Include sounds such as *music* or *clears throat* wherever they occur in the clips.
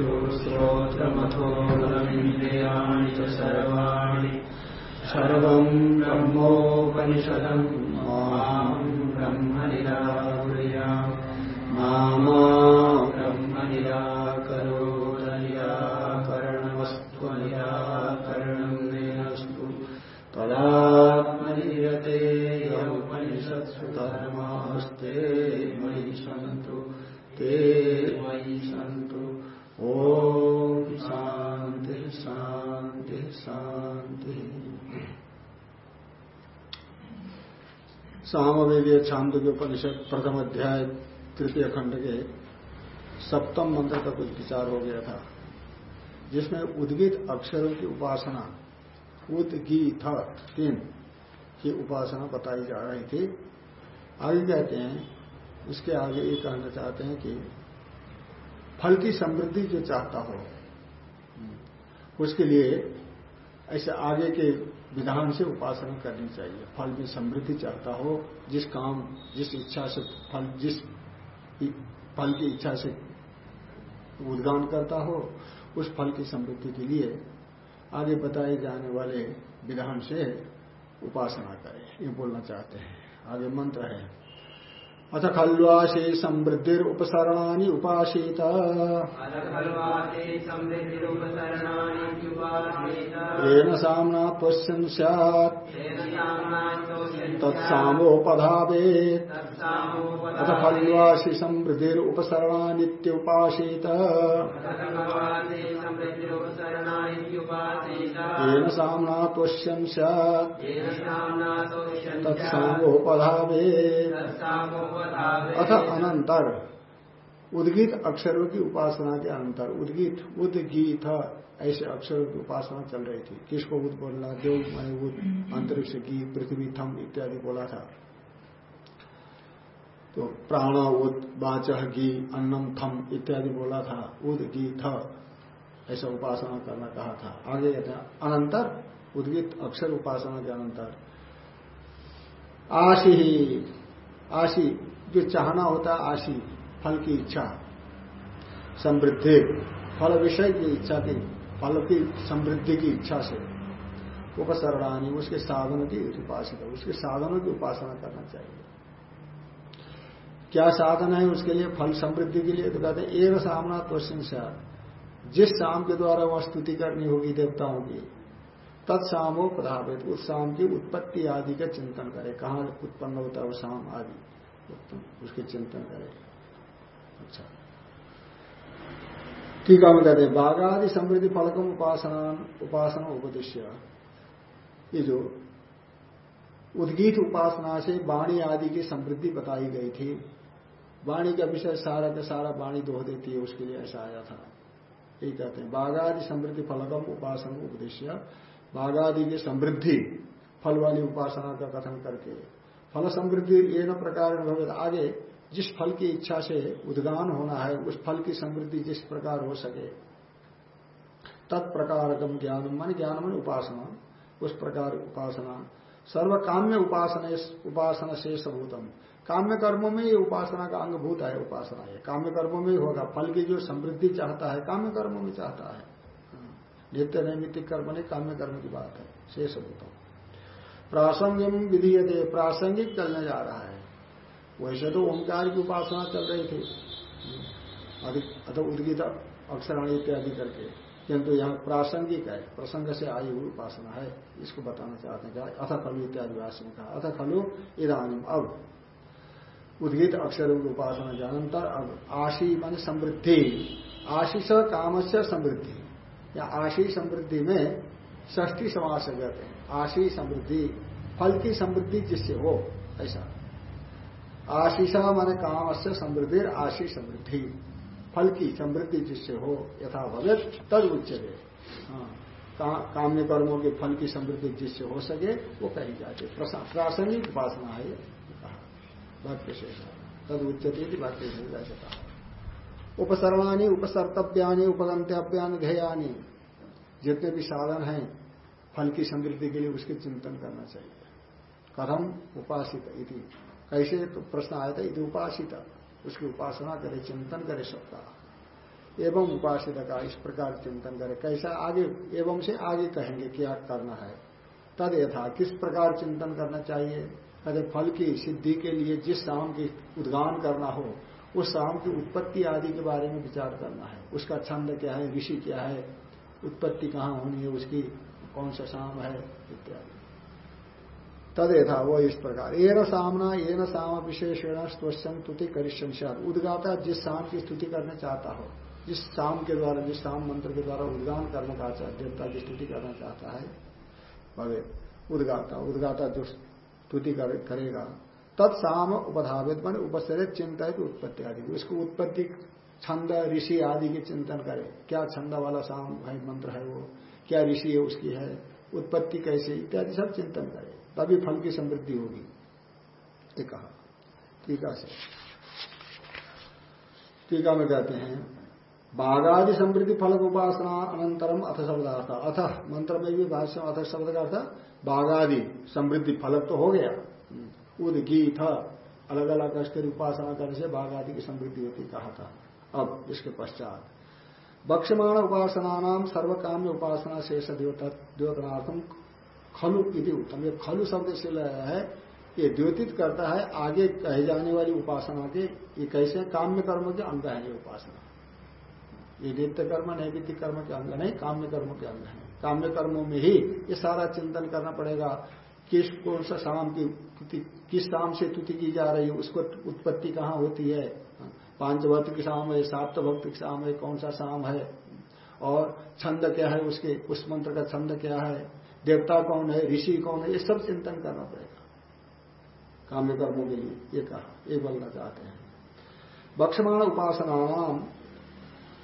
वाक्प्राणश्चक्षुश्रोत्रमथो बलमिन्द्रियाणि च सर्वाणि। सर्वम् ब्रह्मोपनिषदम्। सामवेदीय के उपनिषद प्रथम अध्याय, तृतीय खंड के सप्तम मंत्र का कुछ विचार हो गया था, जिसमें उद्गित अक्षरों की उपासना उदगीत तीन की उपासना बताई जा रही थी। आगे कहते हैं इसके आगे ये कहना चाहते हैं कि फल की समृद्धि जो चाहता हो, उसके लिए ऐसे आगे के विधान से उपासना करनी चाहिए। फल में समृद्धि चाहता हो, जिस काम, जिस इच्छा से फल, जिस फल की इच्छा से उद्गान करता हो, उस फल की समृद्धि के लिए आगे बताए जाने वाले विधान से उपासना करें। ये बोलना चाहते हैं। आगे मंत्र है। अथ खल्वाशे समृद्धिर उपसरणानि उपासीत येन सामना त्वस्यन् स्यात्। तत्सामोपधावेत् अथ खल्वाशि समृद्धिर उपसरणानित्युपासीत येन सामना त्वस्यन् स्यात् तत्सामोपधावेत् अथ अनंतर उद्गीत अक्षरों की उपासना के अंतर उद्गीत उद्गीत ऐसे अक्षरों की उपासना चल रही थी। किसको उद बोलना? देव मैंने उद अंतरिक्ष की पृथ्वी थम इत्यादि बोला था। तो प्राण उद बाच गी अन्नम थम इत्यादि बोला था। उद गी थ ऐसा उपासना करना कहा था। आगे कहते हैं, अनंतर उद्गीत अक्षर उपासना के अनंतर। आशी ही, आशी, जो चाहना होता है आशी, फल की इच्छा। समृद्धि, फल विषय की इच्छा की, फल की समृद्धि की इच्छा से। उपसरणानी, उसके साधनों की उपासना, उसके साधनों की उपासना करना चाहिए। क्या साधन है उसके लिए? फल समृद्धि के लिए तो कहते हैं एक सामना क्वेश्चन से। जिस शाम के द्वारा वह स्तुति करनी होगी, देवताओं की तत्सामो प्रधावित उस शाम की उत्पत्ति आदि का चिंतन करे। कहा उत्पन्न होता है शाम आदि? उसके चिंतन करे। अच्छा। ठीक है कहते बाघादि समृद्धि फलकम उपासना उपासना उपदेश्य। ये जो उद्गीत उपासना से वाणी आदि की समृद्धि बताई गई थी। वाणी का विषय सारा का सारा वाणी दोह देती है, उसके लिए ऐसा आया था। यही कहते हैं। बाघादि समृद्धि फलकम उपासना उपदेश्य बाघादि की समृद्धि, फल वाली उपासना का कथन करके। फल समृद्धि न प्रकार आगे, जिस फल की इच्छा से उद्गान होना है, उस फल की समृद्धि जिस प्रकार हो सके। तत्प्रकारकम ज्ञान मन ज्ञान मन उपासना। उस प्रकार उपासना। सर्व काम्य उपासना उपासना शेष भूतम। काम्य कर्मों में ये उपासना का अंगभूत है, उपासना है काम्य कर्मों में ही होगा। फल की जो समृद्धि चाहता है काम्य कर्मों में चाहता है। नित्य नैमित्तिक कर्म नहीं काम्य कर्म की बात है। शेष भूतम प्रासंगिक विधीयते, प्रासंगिक चलने जा रहा है। वैसे तो ओंकार की उपासना चल रही थी। अधिक अथवा उद्गीत अक्षराणी इत्यादि करके। किंतु यहाँ प्रासंगिक है। प्रसंग से आई हुई उपासना है। इसको बताना चाहते हैं अथ खलु इत्यादि व्यास ने कहा। अथ खलु इधानी अब उद्गीत अक्षर उपासना के अनंतर अब आशी मान समृद्धि। आशीष काम से समृद्धि। या आशी समृद्धि में ष्ठी समास कहते हैं। आशी समृद्धि, फल की समृद्धि जिससे हो, ऐसा। आशीषा माने काम से समृद्धि आशी समृद्धि। फल की समृद्धि जिससे हो यथा भवे तद उच्चते हाँ काम्य कर्मों के फल की समृद्धि जिससे हो सके, वो कही जाती है। प्रासंगिक उपासना है वाक्य शेष तद उच्चते वाक्य शेष कहा। उपसरणानी, उपसर्तव्यानी, उपगंतव्यानी, ध्येयानी, जितने भी साधन हैं, फल की समृद्धि के लिए उसके चिंतन करना चाहिए। कथम उपासित इति। कैसे तो प्रश्न आया था इति उपासित, उसकी उपासना करे, चिंतन करे सबका। एवं उपासित का इस प्रकार चिंतन करे। कैसा आगे, एवं से आगे कहेंगे क्या करना है। तद यथा, किस प्रकार चिंतन करना चाहिए? कहते फल की सिद्धि के लिए जिस शाम की उद्गान करना हो, उस शाम की उत्पत्ति आदि के बारे में विचार करना है। उसका छंद क्या है ऋषि क्या है, उत्पत्ति कहाँ होनी है, उसकी कौन सा शाम है, इत्यादि। तद यथा, वो इस प्रकार। ये न सामना ये न साम विशेषण स्तुति तुति करिष्यन उद्गाता जिस शाम की स्तुति करना चाहता हो, जिस शाम के द्वारा, जिस शाम मंत्र के द्वारा उद्गान करने का देवता की स्तुति करना चाहता है, भवे। उद्गाता उद्गाता जो स्तुति करेगा। तत्साम उपधावित, मान उपसरित चिंतित उत्पत्ति आदि। उसको उत्पत्ति, छंद, ऋषि आदि के चिंतन करे। क्या छंद वाला साम है, मंत्र है वो? क्या ऋषि है, उसकी है? उत्पत्ति कैसे? इत्यादि सब चिंतन करे। तभी फल की समृद्धि होगी। ये कहा। टीका से। टीका में कहते हैं। बाघादि समृद्धि फल उपासना अनंतरम अथ शब्दार्थ अथ, मंत्र में भी भाष्य अथ शब्द का अर्थ बाघादि समृद्धि फलक तो हो गया। उद गीत अलग अलग कर उपासना करने से बाघ आदि की समृद्धि होती कहा था। अब इसके पश्चात। बक्षमाण उपासना नाम सर्व काम उपासना शेष द्योतनार्थम खलु इति उत्तम। ये खलु शब्द से लाया है, ये द्योतित करता है, आगे कहे जाने वाली उपासना के, ये कैसे काम्य कर्म के अंग है ये उपासना। ये नित्य कर्म नैवित्य कर्म के अंग नहीं, काम्य कर्म के अंग है। काम्य कर्मों में ही ये सारा चिंतन करना पड़ेगा। किस कौन सा शाम की किस शाम से तुति की जा रही है, उसको उत्पत्ति कहाँ होती है? पाँच भक्त की शाम है, सात भक्त की शाम है, कौन सा शाम है? और छंद क्या है उसके? उस मंत्र का छंद क्या है? देवता कौन है? ऋषि कौन है? ये सब चिंतन करना पड़ेगा। काम्य कर्मों के लिए ये कहा, ये बोलना चाहते हैं। बक्षमाण उपासना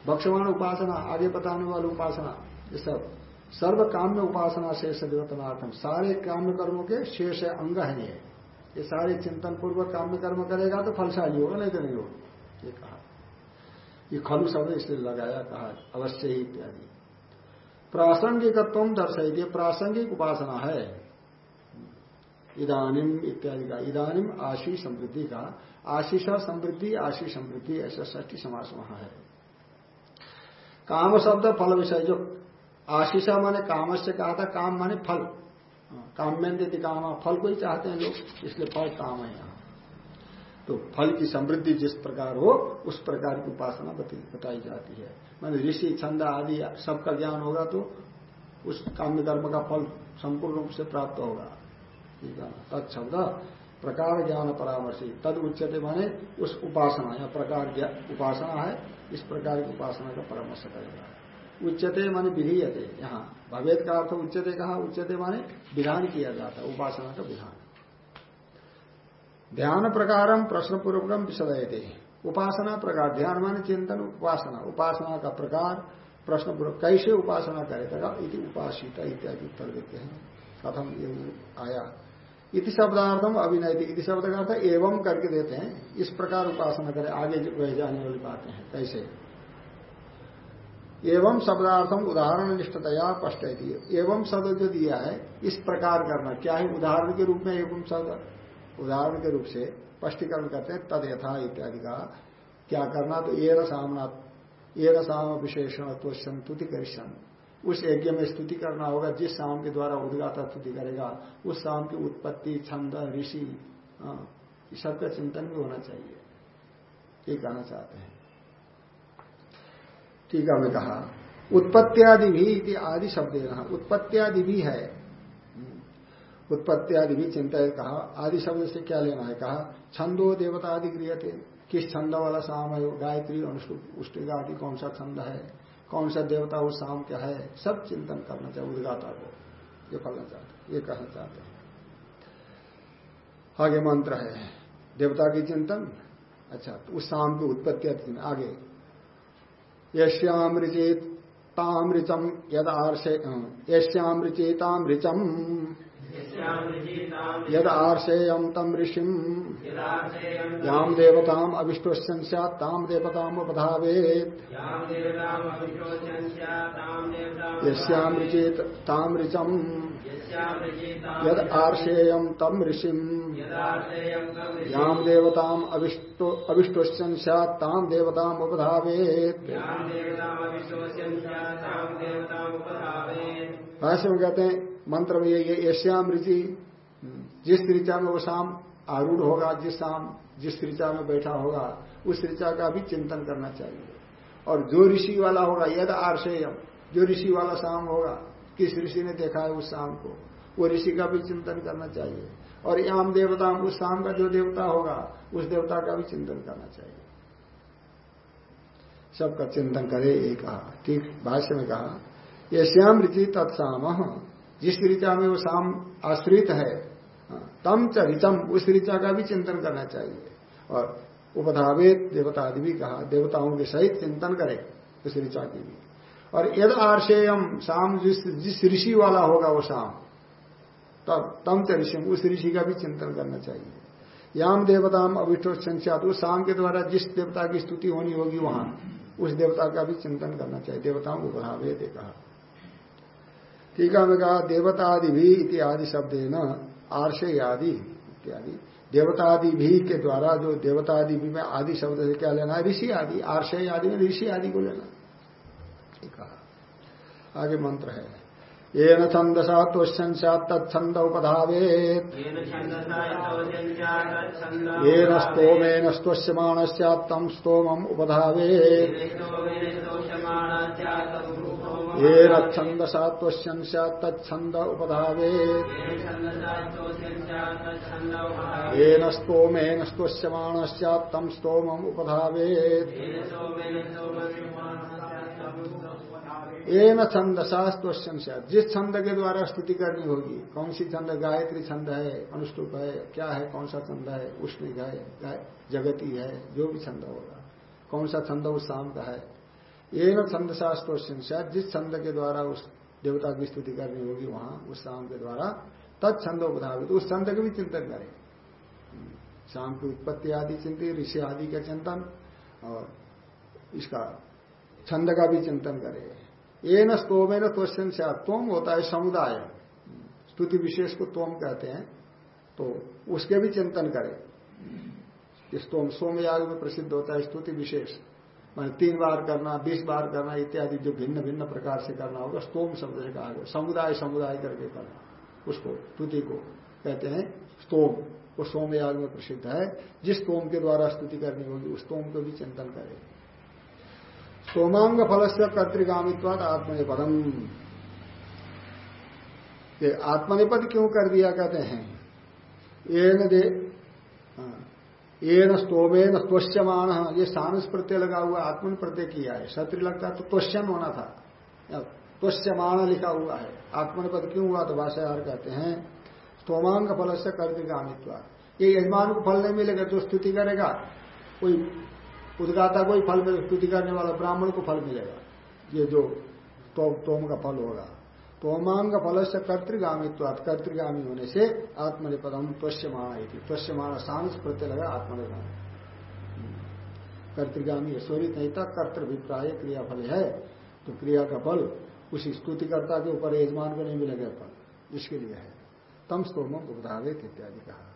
नाम बक्षमाण उपासना आगे बताने वाली उपासना, ये सब। सर्व काम्य उपासना शेष देवतनार्थम सारे काम्य कर्मों के शेष अंग है ये। ये सारे चिंतन पूर्वक काम्य कर्म करेगा तो फलशाली होगा, नहीं तो नहीं होगा। ये कहा। ये खलु शब्द इसलिए लगाया, कहा, अवश्य ही इत्यादि। प्रासंगिकत्व दर्शाई प्रासंगिक उपासना है। इदानिम इत्यादि का इदानिम आशीष समृद्धि का, आशीषा समृद्धि आशीष समृद्धि, ऐसा ष्टी समास वहाँ है। काम शब्द फल विषय, जो आशीषा माने काम से कहा था, काम माने फल। काम में देती काम फल को ही चाहते हैं लोग इसलिए फल काम है यहाँ। तो फल की समृद्धि जिस प्रकार हो, उस प्रकार की उपासना बताई जाती है। माने ऋषि, छंद आदि सबका ज्ञान होगा तो उस काम्य कर्म का फल संपूर्ण रूप से प्राप्त होगा। ठीक है तत्शब्द प्रकार ज्ञान परामर्शी। तद उच्चते माने उस उपासना, या प्रकार उपासना है इस प्रकार की उपासना का परामर्श करेगा। उच्चते माने विधीयते, यहाँ भवेद का अर्थ उच्चते कहा उच्चते माने विधान किया जाता है, उपासना का विधान। ध्यान प्रकारम प्रश्न पूर्वकम विशदयते। उपासना प्रकार, ध्यान माने चिंतन, उपासना। उपासना का प्रकार प्रश्न पूर्वक कैसे उपासना करेगा इति उपासित इत्यादि उत्तर देते हैं। कथम ये आया। इति शब्दार्थम अभिनय इति शब्द का अर्थ एवं करके देते हैं। इस प्रकार उपासना करें। आगे रह जाने वाली बातें हैं, कैसे? एवं शब्दार्थम उदाहरण निष्ठतया स्पष्ट एवं शब्द जो दिया है, इस प्रकार करना। क्या है? उदाहरण के रूप में एवं शब्द। उदाहरण के रूप से स्पष्टीकरण करते हैं, तद यथा इत्यादि का। क्या करना? तो ये सामना ये साम विशेषण तो संतुति करिशन उस यज्ञ में स्तुति करना होगा जिस शाम के द्वारा उद्गाता स्तुति करेगा उस शाम की उत्पत्ति छंद ऋषि हाँ, सबका चिंतन भी होना चाहिए। ये कहना चाहते हैं। टीका में कहा उत्पत्त्यादि भी आदि शब्द उत्पत्त्यादि भी है। उत्पत्त्यादि भी चिंता है कहा आदि शब्द से क्या लेना है? कहा छंदो देवता आदि गृह थे किस छंद वाला शाम है गायत्री उष्टिका आदि कौन सा छंद है? कौन सा देवता उस शाम क्या है, सब चिंतन करना चाहिए, उदगाता को ये करना चाहते ये कहना चाहते हैं। आगे मंत्र है, देवता की चिंतन। अच्छा तो उस शाम की उत्पत्ति आगे। यश्यामृचेत तामृचम यद आर्षे यश्यामृचेतामृचम यद आर्षेयम तम ऋषिम। याम देवताम अभिष्टोष्यन ताम देवताम उपधावेत यश्यामृचेत तामृचम यद आर्षेयम तम ऋषिम। याम देवताम अभिष्टोशन ताम देवताम उपधावेत भाष्य में कहते हैं मंत्र में ये एश्याम ऋषि, जिस ऋचा में वो शाम आरूढ़ होगा, जिस शाम जिस ऋचा में बैठा होगा, उस ऋचा का भी चिंतन करना चाहिए। और जो ऋषि वाला होगा, यद आर्षेयम, जो ऋषि वाला शाम होगा, किस ऋषि ने देखा है उस शाम को? वो ऋषि का भी चिंतन करना चाहिए। और याम देवता, उस शाम का जो देवता होगा, उस देवता का भी चिंतन करना चाहिए। सबका चिंतन करे, ये कहा। ठीक, भाष्य में कहा, ये श्याम ऋचि तत्साम। जिस ऋचा में वो शाम आश्रित है हाँ, तम च ऋचम उस ऋचा का भी चिंतन करना चाहिए। और उपधावेत देवता आदि भी कहा देवताओं के सहित चिंतन करे उस ऋचा की भी। और यद आर्षेयम शाम जिस जिस ऋषि वाला होगा वो शाम तब तम च ऋषि उस ऋषि का भी चिंतन करना चाहिए। याम देवताम अभिष्ट संख्यात उस शाम के द्वारा जिस देवता की स्तुति होनी होगी वहाँ उस देवता का भी चिंतन करना चाहिए। देवताओं को बढ़ावे दे कहा। टीका में कहा, देवतादि भी इत्यादि शब्द है न आर्षे आदि इत्यादि। देवतादि भी के द्वारा जो देवतादि भी में आदि शब्द से क्या लेना है? ऋषि आदि आर्षय आदि में ऋषि आदि को लेना। आगे मंत्र है। ये न छंदसा त्वशन तत्छंद उपधावेत। ये न स्तोमेन स्तोष्यमाण तम स्तोम उपधावेत। ये न छंदसा त्वशन तत्छंद उपधावेत। ये न स्तोमेन स्तोष्यमाण तम स्तोम उपधावेत। ये न छंद शास्त्रोशन से। जिस छंद के द्वारा स्तुति करनी होगी, कौन सी छंद? गायत्री छंद है, अनुष्टुप है, क्या है, कौन सा छंद है? उष्ण गाय जगती है, जो भी छंद होगा। कौन सा छंद? उस शाम का है। ये न छंद शास्त्रोशन से, जिस छंद के द्वारा उस देवता की स्तुति करनी होगी, वहाँ उस शाम के द्वारा तत्छंद उपधावित उस छंद के भी चिंतन करें। शाम की उत्पत्ति आदि चिंतित ऋषि आदि का चिंतन, और इसका छंद का भी चिंतन करें। ये न स्तोमे न त्वशन से तोम होता है समुदाय। स्तुति विशेष को तोम कहते हैं तो उसके भी चिंतन करें। स्तोम सोमयाग में प्रसिद्ध होता है स्तुति विशेष। मैंने तीन बार करना, बीस बार करना, इत्यादि जो भिन्न भिन्न प्रकार से करना होगा, स्तोम शब्द से कहा समुदाय समुदाय करके करना। उसको, स्तुति को कहते हैं स्तोम। वो सोमयाग में प्रसिद्ध है। जिस तोम के द्वारा स्तुति करनी होगी, उस तोम को भी चिंतन करें। सोमांग फल से कर्तिगामित्वाद आत्मनिपदम। ये आत्मनिपद क्यों कर दिया, कहते हैं? ये न दे ये न स्तोमे न त्वश्यमान, ये सानस प्रत्यय लगा हुआ, आत्मन प्रत्यय किया है। शत्रु लगता है तो त्वश्यन होना था। त्वश्यमान लिखा हुआ है। आत्मनिपद क्यों हुआ तो भाषायार कहते हैं, स्तोमांग फल से कर्तिगामित्वा ये यजमान को फल नहीं मिलेगा, जो स्तुति करेगा, कोई उदगाता को ही फल मिलेगा स्तुति करने वाला ब्राह्मण को फल मिलेगा। ये जो तो, तोम का फल होगा। तोमांग फल से कर्तृगामित्व कर्तृगामी होने से आत्मनिपदम त्वश्यमाण थी त्वश्यमाण सांस प्रत्यय लगा आत्मनिपद। कर्तृगामी स्वरित नहीं था कर्तृभिप्राय क्रियाफल है। तो क्रिया का फल उसी स्तुतिकर्ता के ऊपर यजमान को नहीं मिलेगा फल। इसके लिए है। तम स्तोम उपधावित इत्यादि कहा।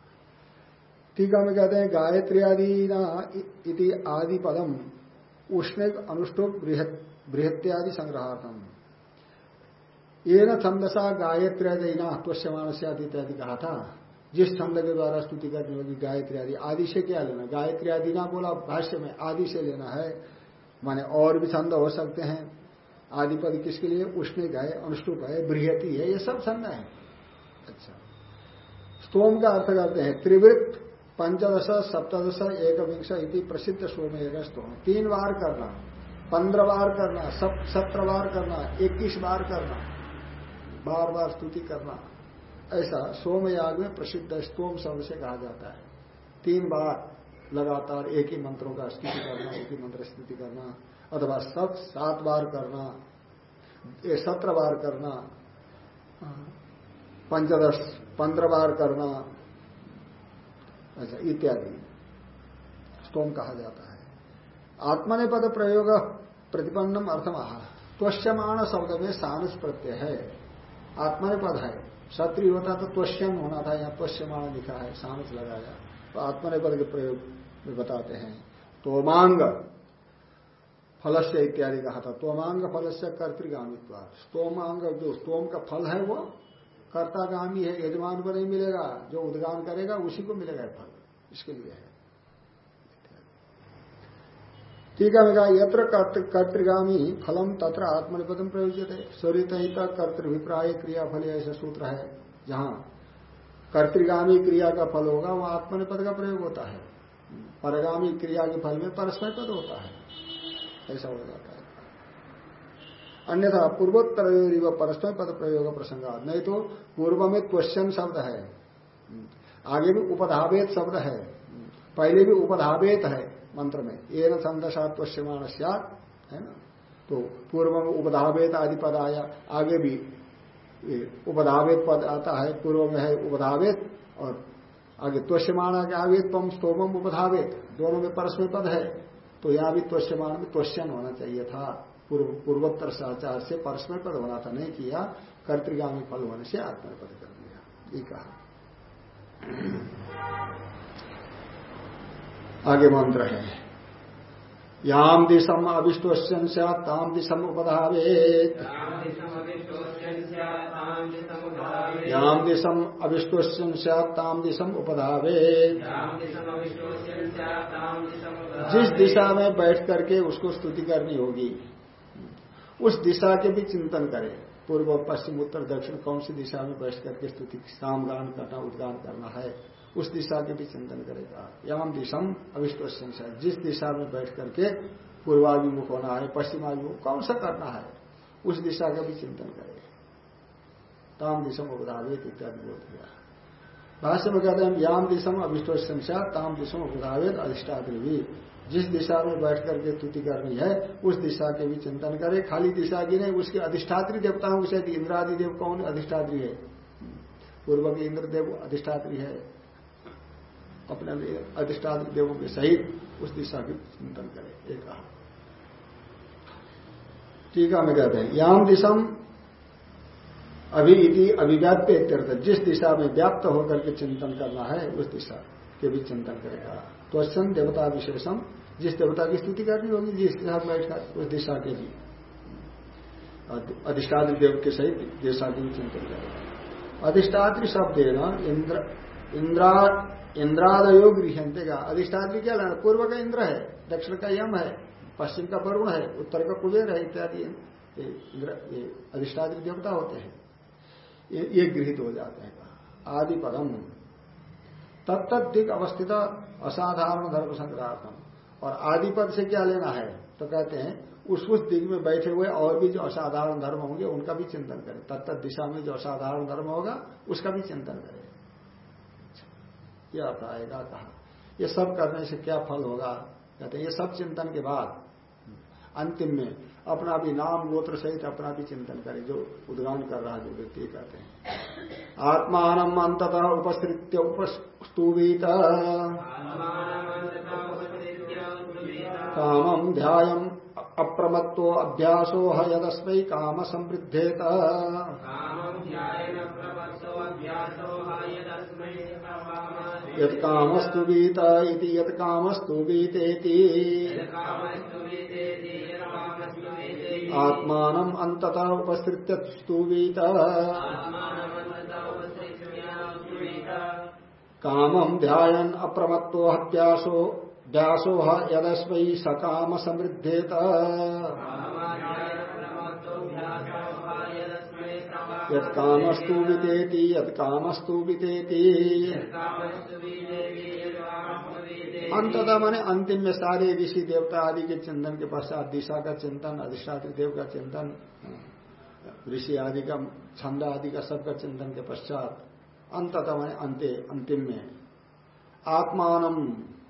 टीका में कहते हैं गायत्री आदि इति आदि पदम उष्ण अनुष्टुप बृहत्यादि संग्रहार्थम। ये न छंदसा गायत्र्यादिना त्वश्यमान से आदि इत्यादि कहा था। जिस छंद के द्वारा स्तुति करनी होगी गायत्री आदि आदि से क्या लेना? गायत्री आदि ना बोला, भाष्य में आदि से लेना है। माने और भी छंद हो सकते हैं। आदि पद किसके लिए? उष्ण गाय अनुष्टुप है, बृहति है, ये सब छंद है। अच्छा। स्तोम का अर्थ करते हैं, त्रिवृत्त पंचदश सप्तश एक विंश इति प्रसिद्ध सोम एक तीन बार करना, पंद्रह बार करना सत्रह बार करना, इक्कीस बार करना, बार बार स्तुति करना। ऐसा सोमयाग में प्रसिद्ध स्तोम शब्द से कहा जाता है। तीन बार लगातार एक ही मंत्रों का स्तुति करना, एक ही मंत्र स्तुति करना, अथवा सब सात बार करना सत्रह बार करना पंचदश पंद्रह बार करना अच्छा इत्यादि। स्तोम कहा जाता है। आत्मनिपद प्रयोग प्रतिपन्नम अर्थम त्वश्यमाण शब्द में सानस प्रत्यय है। आत्मनिपद है। क्षत्रिय होता तो त्वश्यम होना था, यहाँ त्वश्यमाण लिखा है सामस लगाया। तो आत्मनिर्भर के प्रयोग में बताते हैं। तोमांग फलस्य इत्यादि कहा था। तोमांग फलस्य कर्तृगामित्व स्तोमांग जो स्तोम का फल है वो कर्तागामी है, यजमान को नहीं मिलेगा, जो उद्गान करेगा, उसी को मिलेगा फल इसके लिए है। ठीक है कहा यत्र कर्तृगामी फलम तत्र आत्मनिपदम प्रयोजित है स्वरित ही तक कर्तृभिप्राय क्रियाफल ऐसा सूत्र है, जहाँ कर्तृगामी क्रिया का फल होगा, वह आत्मनिपद का प्रयोग होता है। परगामी क्रिया के फल में परस्मय पद होता है। ऐसा हो जाता है। अन्यथा पूर्वोत्तर व परस्मय पद प्रयोग प्रसंग नहीं तो पूर्व में क्वेश्चन शब्द है। आगे भी उपधावेत शब्द है। पहले भी उपधावेत है मंत्र में। ये न छंदसात्वश्यमान है ना? तो पूर्व में उपधावेत आदि पद आया। आगे भी उपधावेत पद आता है। पूर्व में है उपधावेत और आगे त्वश्यमान आगे आगे तम स्तोमम उपधावेत। दोनों में परस्पर पद है। तो यहाँ भी त्वश्यमान में त्वश्यन होना चाहिए था। पूर्व पूर्वोत्तर साचार से परस्पर पद होना था नहीं किया कर्तृगामी फल होने से आत्मपद कर दिया। ये कहा। आगे मंत्र है। याम दिशम अभिष्टोश्चन ताम दिशम उपधावे याम दिशम अभिष्टोश्चन ताम दिशम उपधावे जिस दिशा में बैठ करके उसको स्तुति करनी होगी उस दिशा के भी चिंतन करें। पूर्व, पश्चिम, उत्तर, दक्षिण, कौन सी दिशा में बैठ करके स्तुति सामगान करना, उद्गान करना है, उस दिशा के भी चिंतन करेगा याम दिशम अविश्वसन से, जिस दिशा में बैठ करके पूर्वाभिमुख होना है, पश्चिमाभिमुख कौन सा करना है, उस दिशा का भी चिंतन करेगा ताम दिशम उपधावित इत्यादि बोल दिया। भाष्य में कहते हैं, याम दिशम अविश्वसन ताम दिशम उपधावित अधिष्ठात्री जिस दिशा में बैठ करके स्तुति करनी है, उस दिशा के भी चिंतन करे। खाली दिशा की नहीं, उसके अधिष्ठात्री देवताओं से इंद्रादि देव कौन? अधिष्ठात्री है। पूर्व के इंद्रदेव अधिष्ठात्री है। अपने अधिष्ठान देवों के सहित उस दिशा की चिंतन करे, एक कहा। टीका में कहते हैं, याम दिशम अभी अभिव्याप्य इत्यर्थ। जिस दिशा में व्याप्त होकर के चिंतन करना है, उस दिशा के भी चिंतन करेगा। तो देवता विशेषम जिस देवता की स्तुति करनी होगी जिस दिशा में उस दिशा के लिए। अधिष्ठात्री देव के सहित दिशा के भी चिंतन करेगा। अधिष्ठात्री शब्द है ना इंद्र इंद्रा इंद्रादयो गृहते का। अधिष्ठात्री क्या लेना पूर्व का इंद्र है दक्षिण का यम है पश्चिम का वरुण है उत्तर का कुबेर है इत्यादि ये अधिष्ठात्री देवता होते हैं। ये, ये गृहित हो जाते हैं। आदि पदम तत्त दिग अवस्थित असाधारण धर्म संग्रहार्थम। और आदि पद से क्या लेना है? तो कहते हैं, उस उस दिग में बैठे हुए और भी जो असाधारण धर्म होंगे, उनका भी चिंतन करें। तत्त दिशा में जो असाधारण धर्म होगा, उसका भी चिंतन करें। यह अर्थ आएगा कहा। ये सब करने से क्या फल होगा? कहते हैं, ये सब चिंतन के बाद, अंतिम में, अपना भी नाम गोत्र सहित अपना भी चिंतन करें, जो उद्गान कर रहा जो व्यक्ति कहते हैं। आत्मान अंततः उपस्थित उपस्तुवीत कामम ध्यायम अप्रमत्तो अभ्यासो हदस्म काम समृद्धेत यत कामस्तु बीता इति कामस्तु बीतेति आत्मान अंततः उपसृत्य स्तुवीत कामम ध्यान अप्रमत्तो हप्यासो व्यासो यदस्मै सकाम समृद्धेत कामस्तु वितेति यद कामस्तु अंततः मैंने अंतिम में सारे ऋषि देवता आदि के चिंतन के पश्चात दिशा का चिंतन, अधिष्ठात्री देव का चिंतन, ऋषि आदि का, छंद आदि का सबका चिंतन के पश्चात अंततः मैंने अंत्य, अंतिम में आत्मान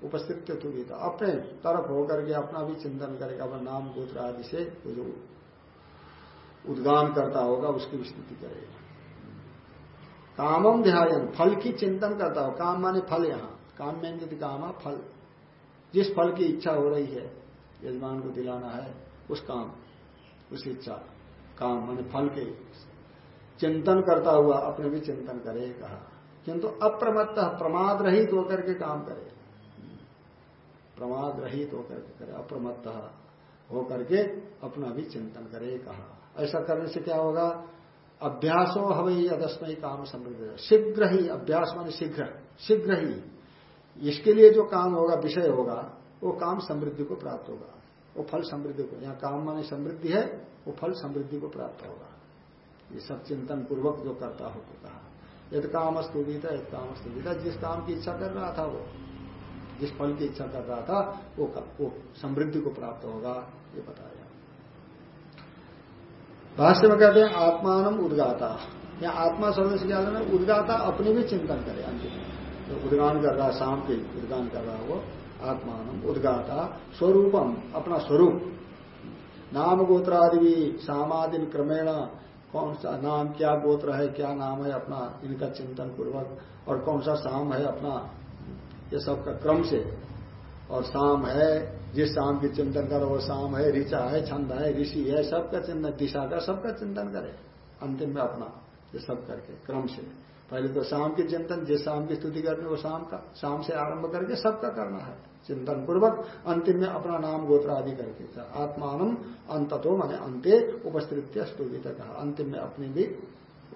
उपस्थित अपने तरफ़ होकर के अपना भी चिंतन करेगा, अपना नाम गोत्र आदि से जो उद्गान करता होगा, उसकी स्थिति करेगा। कामम ध्यान फल की चिंतन करता हो। काम माने फल यहाँ। काम में यदि कामा फल। जिस फल की इच्छा हो रही है, यजमान को दिलाना है, उस काम, उस इच्छा, काम माने फल के चिंतन करता हुआ अपने भी चिंतन करे कहा किंतु अप्रमत्त प्रमाद रहित होकर के काम करे प्रमाद रहित होकर के करे, अप्रमत्त होकर के अपना भी चिंतन करे, कहा। ऐसा करने से क्या होगा? अभ्यासो हवई अदस्मयी काम समृद्ध। शीघ्र ही, अभ्यास माने शीघ्र शीघ्र ही। इसके लिए जो काम होगा, विषय होगा, वो काम समृद्धि को प्राप्त होगा। वो फल समृद्धि को, यहाँ काम माने समृद्धि है, वो फल समृद्धि को प्राप्त होगा। ये सब चिंतन पूर्वक जो करता हो तो कहा। यद काम स्तुदिता यद काम स्तुदिता जिस काम की इच्छा कर रहा था वो। जिस फल की इच्छा कर रहा था, वो वो समृद्धि को प्राप्त होगा, ये बताया। भाष्य में कहते हैं आत्मान उदगाता। या आत्मा शब्द से क्या लेना उदगाता अपनी भी चिंतन करे, अंतिम। तो उदगान कर रहा शाम के उदगान कर रहा वो आत्मान उदगाता, स्वरूपम, अपना स्वरूप। नाम गोत्रादि भी सामादिन क्रमेण, कौन सा नाम, क्या गोत्र है, क्या नाम है, अपना इनका चिंतन पूर्वक, और कौन सा शाम है, अपना ये सब का क्रम से। और शाम है, जिस शाम की चिंतन करो, वो शाम है, ऋचा है, छंद है, ऋषि है, सबका चिंतन, दिशा का सबका चिंतन करे। अंतिम में अपना, ये सब करके, क्रम से। पहले तो शाम की चिंतन, जिस शाम की स्तुति करनी, वो शाम का शाम से आरंभ करके सबका करना है। चिंतन पूर्वक अंतिम में अपना नाम गोत्र आदि करके आत्मान अंत तो मैंने अंत्य उपस्थित स्तुति कहा अंतिम में अपनी भी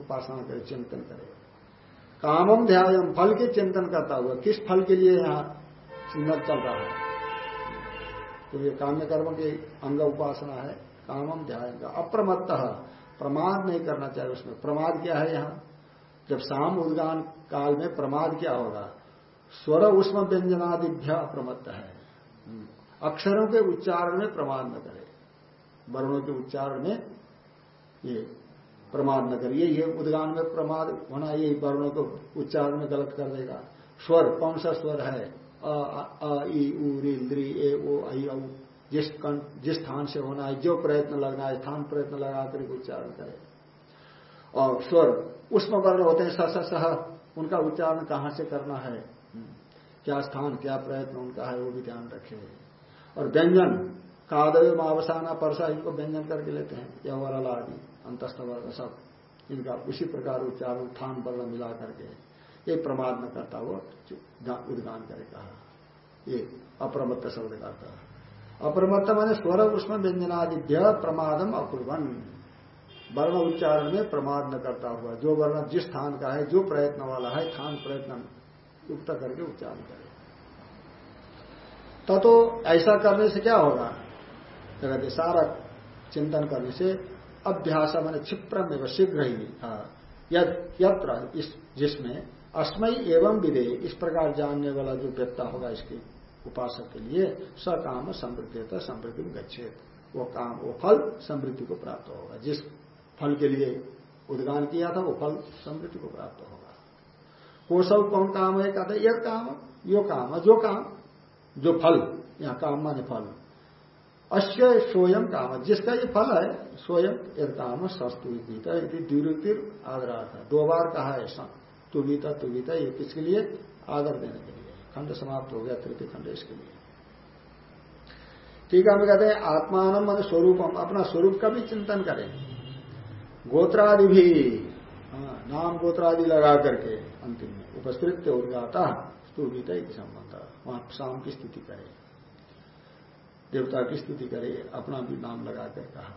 उपासना करे, चिंतन करे। कामम ध्यान फल के चिंतन करता हुआ, किस फल के लिए यहाँ चिन्ह चल रहा है? तो ये काम्य कर्म की अंग उपासना है कामम ध्यान का। अप्रमत्त, प्रमाद नहीं करना चाहिए उसमें। प्रमाद क्या है यहाँ? जब शाम उद्गान काल में प्रमाद क्या होगा? स्वर उष्म व्यंजनादिभ्य अप्रमत्त है। अक्षरों के उच्चारण में प्रमाद न करे। वर्णों के उच्चारण में ये प्रमाद न करिए, ये उद्गान में प्रमाद होना ये वर्णों को उच्चारण में गलत कर देगा। स्वर, कौन सा स्वर है? अ ई उ, री ए, ओ आई औ। जिस जिस स्थान से होना है, जो प्रयत्न लगना है, स्थान प्रयत्न लगा कर उच्चारण करे। और स्वर, उष्म वर्ण होते हैं, सह सह उनका उच्चारण कहाँ से करना है? क्या स्थान, क्या प्रयत्न उनका है, वो भी ध्यान रखे। और व्यंजन कादय मावसाना परसा, इनको व्यंजन करके लेते हैं या वरला आदि अंतस्थ वर्ण सब इनका उसी प्रकार उच्चारण थान वर्ण मिला करके ये प्रमाद न करता वो उद्गान करे कहा। ये अप्रमत्त शब्द का अप्रमत्त मैंने स्वर उष्म व्यंजनादिभ्य प्रमादम अपूर्वन वर्ण उच्चारण में प्रमाद न करता हुआ, जो वर्ण जिस स्थान का है, जो प्रयत्न वाला है, स्थान प्रयत्न युक्त करके उच्चारण करे। तो ऐसा करने से क्या होगा? कहते सारा चिंतन करने से अभ्यास मैंने क्षिप्रम एवं शीघ्र ही। हाँ, यत्र इस जिसमें अस्मयी एवं विधे इस प्रकार जानने वाला जो व्यक्ता होगा इसके उपासक के लिए सकाम समृद्धि समृद्धि में वो काम वो फल समृद्धि को प्राप्त होगा। जिस फल के लिए उद्गान किया था वो फल समृद्धि को प्राप्त होगा। कोशव कौन काम है? कहते यह काम यो काम जो काम जो फल यहाँ काम माने फल। अश्य स्वयं काम। जिसका ये फल है स्वयं यद काम सस्तुगीता यदि द्विरुतिर आदरार्थ। दो बार कहा है तुगीता तुगीता ये किसके लिए? आदर देने के लिए। खंड समाप्त हो गया तृतीय खंड इसके लिए। ठीक है कहते हैं आत्मान मान स्वरूपम। अपना स्वरूप का भी चिंतन करें। गोत्रादि भी हाँ, नाम गोत्रादि लगा करके अंतिम में उपस्थित उर्गाता स्तूगीता संबंध। वहाँ शाम की स्थिति करे। देवता की स्तुति करे अपना भी नाम लगाकर कहा।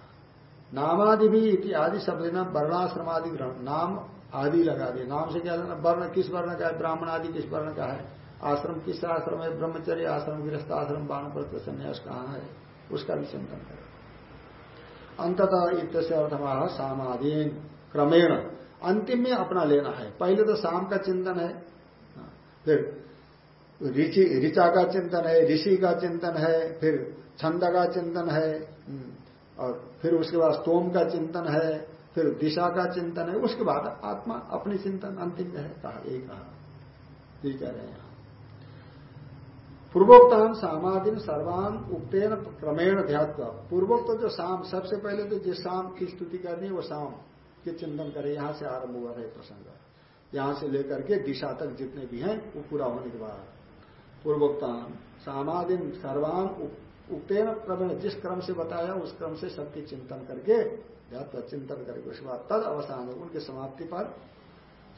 नामादि भी इत्यादि शब्द लेना वर्णाश्रमादि नाम आदि लगा दिए नाम से क्या लेना? वर्ण किस वर्ण का है? ब्राह्मण आदि किस वर्ण का है? आश्रम किस आश्रम है? ब्रह्मचर्य आश्रम गृहस्थ आश्रम बाणप्रत संन्यास कहाँ है? उसका भी चिंतन करे। अंततः इत से अर्थमाह सामाधीन क्रमेण अंतिम में अपना लेना है। पहले तो शाम का चिंतन है। हाँ, फिर ऋचा का चिंतन है ऋषि का चिंतन है फिर छंद का चिंतन है हम्म, और फिर उसके बाद स्तोम का चिंतन है फिर दिशा का चिंतन है उसके बाद आत्मा अपनी चिंतन अंतिम है कहा एक कहा। ये कह रहे हैं पूर्वोक्तान सामादिन सर्वान उक्तेन क्रमेण ध्यात्व। पूर्वोक्त जो शाम सबसे पहले तो जिस शाम की स्तुति करनी है वो शाम के चिंतन करे। यहाँ से आरंभ हुआ है प्रसंग। यहाँ से लेकर के दिशा तक जितने भी हैं वो पूरा होने के बाद। पूर्वोक्तान। सामादिन सर्वान उक्तेन क्रम जिस क्रम से बताया, उस क्रम से सबके चिंतन करके चिंतन करके उसके बाद तद अवसान उनकी समाप्ति पर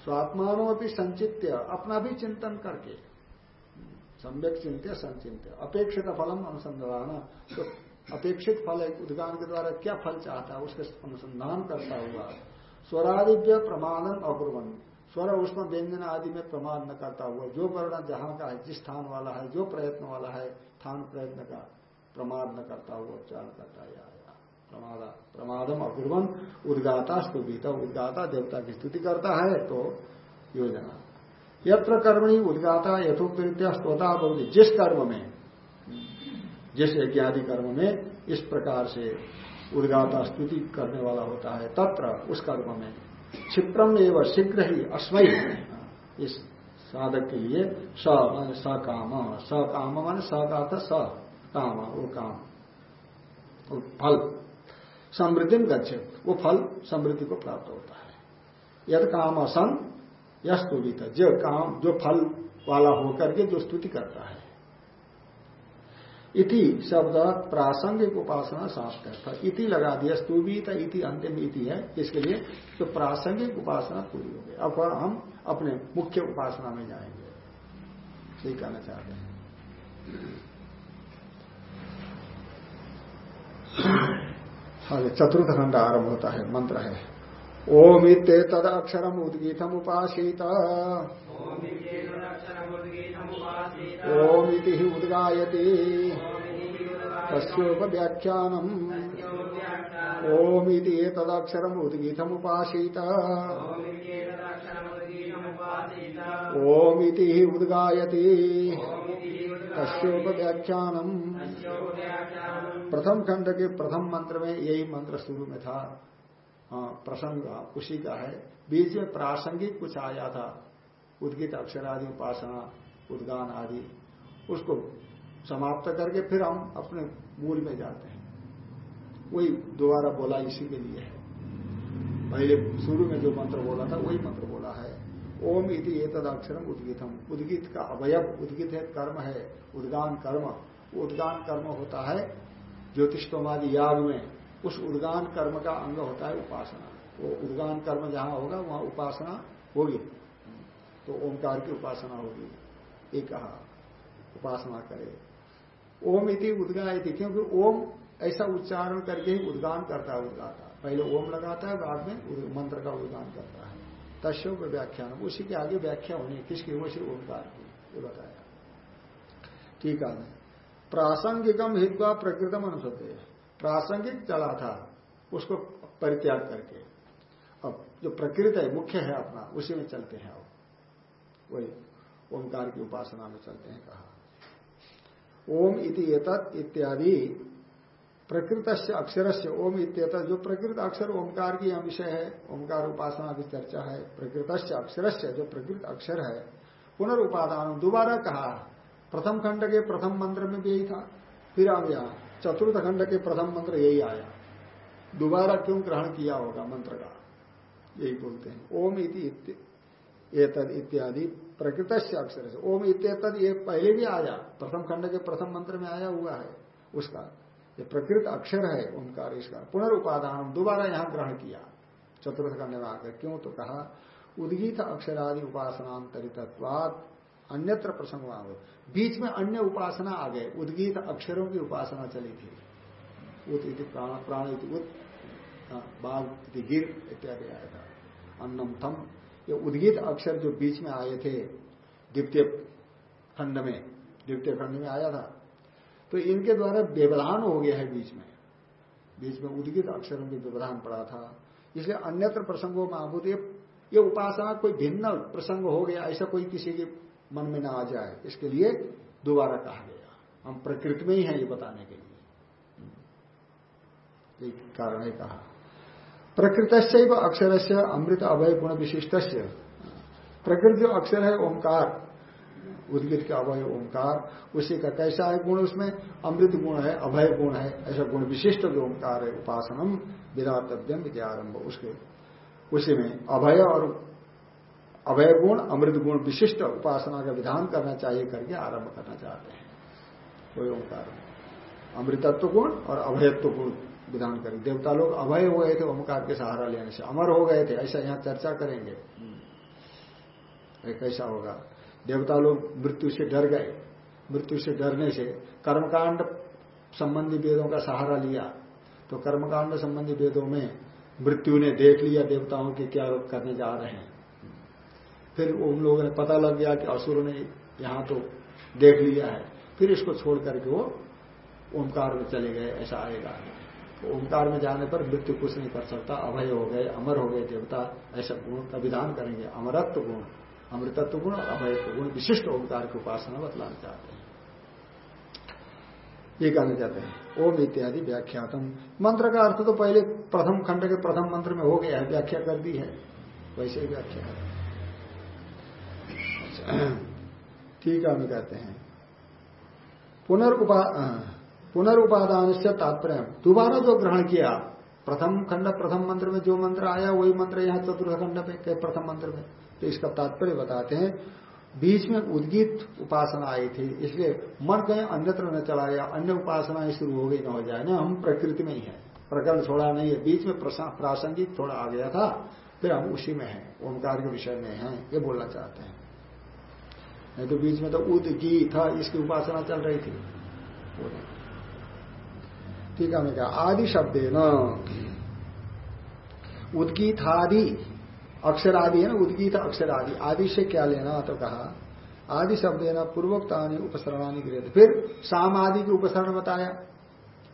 स्वात्मानों भी संचित्य, अपना भी चिंतन करके। सम्यक चिंत्य, संचिंत्य। अपेक्षित फलम अनुसंधान। तो अपेक्षित फल एक उद्गान के द्वारा क्या फल चाहता है, उसके अनुसंधान करता हुआ। स्वरादिव्य प्रमाणन अकुर्वन। स्वर उसमें व्यंजन आदि में प्रमाण न करता हुआ, जो वर्ण जहाँ का है, जिस स्थान वाला है, जो प्रयत्न वाला है, स्थान प्रयत्न का प्रमाण न करता हुआ उच्चारण करता है प्रमादा प्रमादम अपूर्वन उद्गाता स्तुभिता उद्गाता देवता की स्तुति करता है तो योजना। यत्र कर्मणि उद्गाता यथोक्तरीत्या स्तोता बहुत जिस कर्म में, जिस यज्ञादि कर्म में इस प्रकार से उद्गाता स्तुति करने वाला होता है, तत्र उस कर्म में क्षिप्रम एवं शीघ्र ही अस्मय इस साधक के लिए स, मान स काम। स काम मान स का था स, काम, वो काम। वो फल, समृद्धि गच्छे। वो फल समृद्धि को प्राप्त होता है। यद काम असन यस्तुवित जो काम, जो फल वाला होकर के जो स्तुति करता है। इति शब्द प्रासंगिक उपासना शास्त्र था इति लगा दिया स्तूबी था इति अंतिम इति है, इसके लिए जो प्रासंगिक उपासना पूरी हो गई। अब हम अपने मुख्य उपासना में जाएँगे। यही कहना चाहते हैं। आगे *clears throat* चतुर्थ खंड आरंभ होता है, मंत्र है। ओम इत तद अक्षरम उदगीतम उपासित ओमिति ही उद्गायति। तस्ोपव्याख्यानम् ओमिति तदक्षरम् उद्गीतमुपासीत। ओमिति ही उद्गायति। तस्ोपव्याख्यानम् प्रथम खंड के प्रथम मंत्र में यही मंत्र शुरू में था। प्रसंग उसी का है। बीच में प्रासंगिक कुछ आया था। उद्गित अक्षरादि, उपासना, उद्गान आदि, उसको समाप्त करके फिर हम अपने मूल में जाते हैं। वही दोबारा बोला इसी के लिए है। पहले शुरू में जो मंत्र बोला था, वही मंत्र बोला है। ओम इति एतद अक्षरम उद्गितम। उद्गित का अवयव, उद्गित है, कर्म है, उद्गान कर्म। उद्गान कर्म होता है ज्योतिष याग में। उस उद्गान कर्म का अंग होता है उपासना। वो उद्गान कर्म जहाँ होगा, वहाँ उपासना होगी। तो ओंकार की उपासना होगी। ये कहा, उपासना करे। ओम इति उद्गा इति, क्योंकि ओम ऐसा उच्चारण करके ही उद्गान करता है, उद्गाता। पहले ओम लगाता है, बाद में मंत्र का उद्गान करता है। तस्व को व्याख्यान। उसी के आगे व्याख्या होनी किसकी? उसी ओंकार की। ये बताया। ठीक है। प्रासंगिकम हित्वा प्रकृतम अनुसते प्रासंगिक चला था, उसको परित्याग करके। अब जो प्रकृत है, मुख्य है अपना, उसी में चलते हैं अब। वही, ओंकार की उपासना में चलते हैं कहा। ओम इति इत्यादि प्रकृत अक्षर से ओम इत जो प्रकृत अक्षर ओंकार की यह विषय है, ओंकार उपासना की चर्चा है प्रकृत अक्षर से जो प्रकृत अक्षर है पुनर्उपादान दोबारा कहा, प्रथम खंड के प्रथम मंत्र में भी यही था, फिर आ गया चतुर्थ खंड के प्रथम मंत्र यही आया। दोबारा क्यों ग्रहण किया होगा मंत्र का? यही बोलते हैं। ओम इति एतद इत्यादि प्रकृत से अक्षर से ओम इत्यतद ये पहले भी आया। प्रथम खंड के प्रथम मंत्र में आया हुआ है उसका। ये प्रकृत अक्षर है ओंकार इसका। पुनर्उपादान दोबारा यहाँ ग्रहण किया। चतुर्थ खंड में आकर क्यों? तो कहा, उदगीत अक्षरादि उपासनांतरित अन्यत्र प्रसंग वहाँ बीच में अन्य उपासना आ गए उदगीत अक्षरों की उपासना चली थी। उत प्राण प्राण उत हाँ, बाघ गिर इत्यादि आया था। अन्नम थम। ये उद्गित अक्षर जो बीच में आए थे द्वितीय खंड में द्वितीय खंड में आया था। तो इनके द्वारा व्यवधान हो गया है बीच में। बीच में उद्गित अक्षरों के व्यवधान पड़ा था। इसलिए अन्यत्र प्रसंगों में आभूत ये उपासना कोई भिन्न प्रसंग हो गया ऐसा कोई किसी के मन में ना आ जाए। इसके लिए दोबारा कहा गया। हम प्रकृति में ही हैं ये बताने के लिए। एक कारण है कहा। प्रकृत से अक्षर से अमृत अभय गुण विशिष्ट प्रकृति जो अक्षर है, ओंकार। उद्गित का अभय ओंकार। उसी का कैसा है गुण उसमें? अमृत गुण है, अभय गुण है। ऐसा गुण विशिष्ट जो ओंकार है, उपासनम, विरातव्यम विद्यारंभ उसके, उसी में अभय और अभय गुण, अमृत गुण विशिष्ट उपासना का विधान करना चाहिए करके आरंभ करना चाहते हैं। कोई ओंकार अमृतत्व गुण और अभयत्व गुण विधान करें। देवता लोग अभय हो गए थे ओमकार के सहारा लेने से। अमर हो गए थे, ऐसा यहाँ चर्चा करेंगे। कैसा होगा? देवता लोग मृत्यु से डर गए। मृत्यु से डरने से कर्मकांड संबंधी वेदों का सहारा लिया। तो कर्मकांड संबंधी वेदों में मृत्यु ने देख लिया, देवताओं के क्या करने जा रहे हैं। फिर उन लोगों ने पता लग गया कि असुर ने यहाँ तो देख लिया है। फिर इसको छोड़ करके वो ओंकार में चले गए, ऐसा आएगा। तो ओंकार में जाने पर मृत्यु कुछ नहीं कर सकता, अभय हो गए, अमर हो गए देवता, ऐसा गुण का विधान करेंगे। अमरत्व गुण, अमृतत्व गुण और गुण, विशिष्ट ओंकार की उपासना बतलाना चाहते हैं। ये कहना चाहते हैं, ओम इत्यादि व्याख्यातम। मंत्र का अर्थ तो पहले प्रथम खंड के प्रथम मंत्र में हो गया है, व्याख्या कर दी है। वैसे ही व्याख्या है। *clears throat* ठीक है, हमें कहते हैं। पुनर्पा पुनरुपादान से तात्पर्य। दोबारा जो ग्रहण किया, प्रथम खंड, प्रथम मंत्र में जो मंत्र आया, वही मंत्र यहाँ चतुर्थ खंड में प्रथम मंत्र में। तो इसका तात्पर्य बताते हैं। बीच में उद्गीत उपासना आई थी, इसलिए मन कहीं अन्यत्र न चला गया अन्य उपासना ही शुरू हो गई, न हो जाए। ना, हम प्रकृति में ही है। प्रकरण छोड़ा नहीं है, बीच में प्रासंगिक थोड़ा आ गया था, फिर हम उसी में है, ओंकार के विषय में है, ये बोलना चाहते हैं। नहीं तो बीच में तो उदगी था, इसकी उपासना चल रही थी। ठीक है, मैं कहा, आदि शब्द है न। उदगीत आदि अक्षर आदि है ना, उदगीत अक्षर आदि आदि से क्या लेना तो कहा, आदि शब्द है ना, पूर्वोक्तानी उपसरणानी गृह फिर शाम आदि की उपसरण बताया।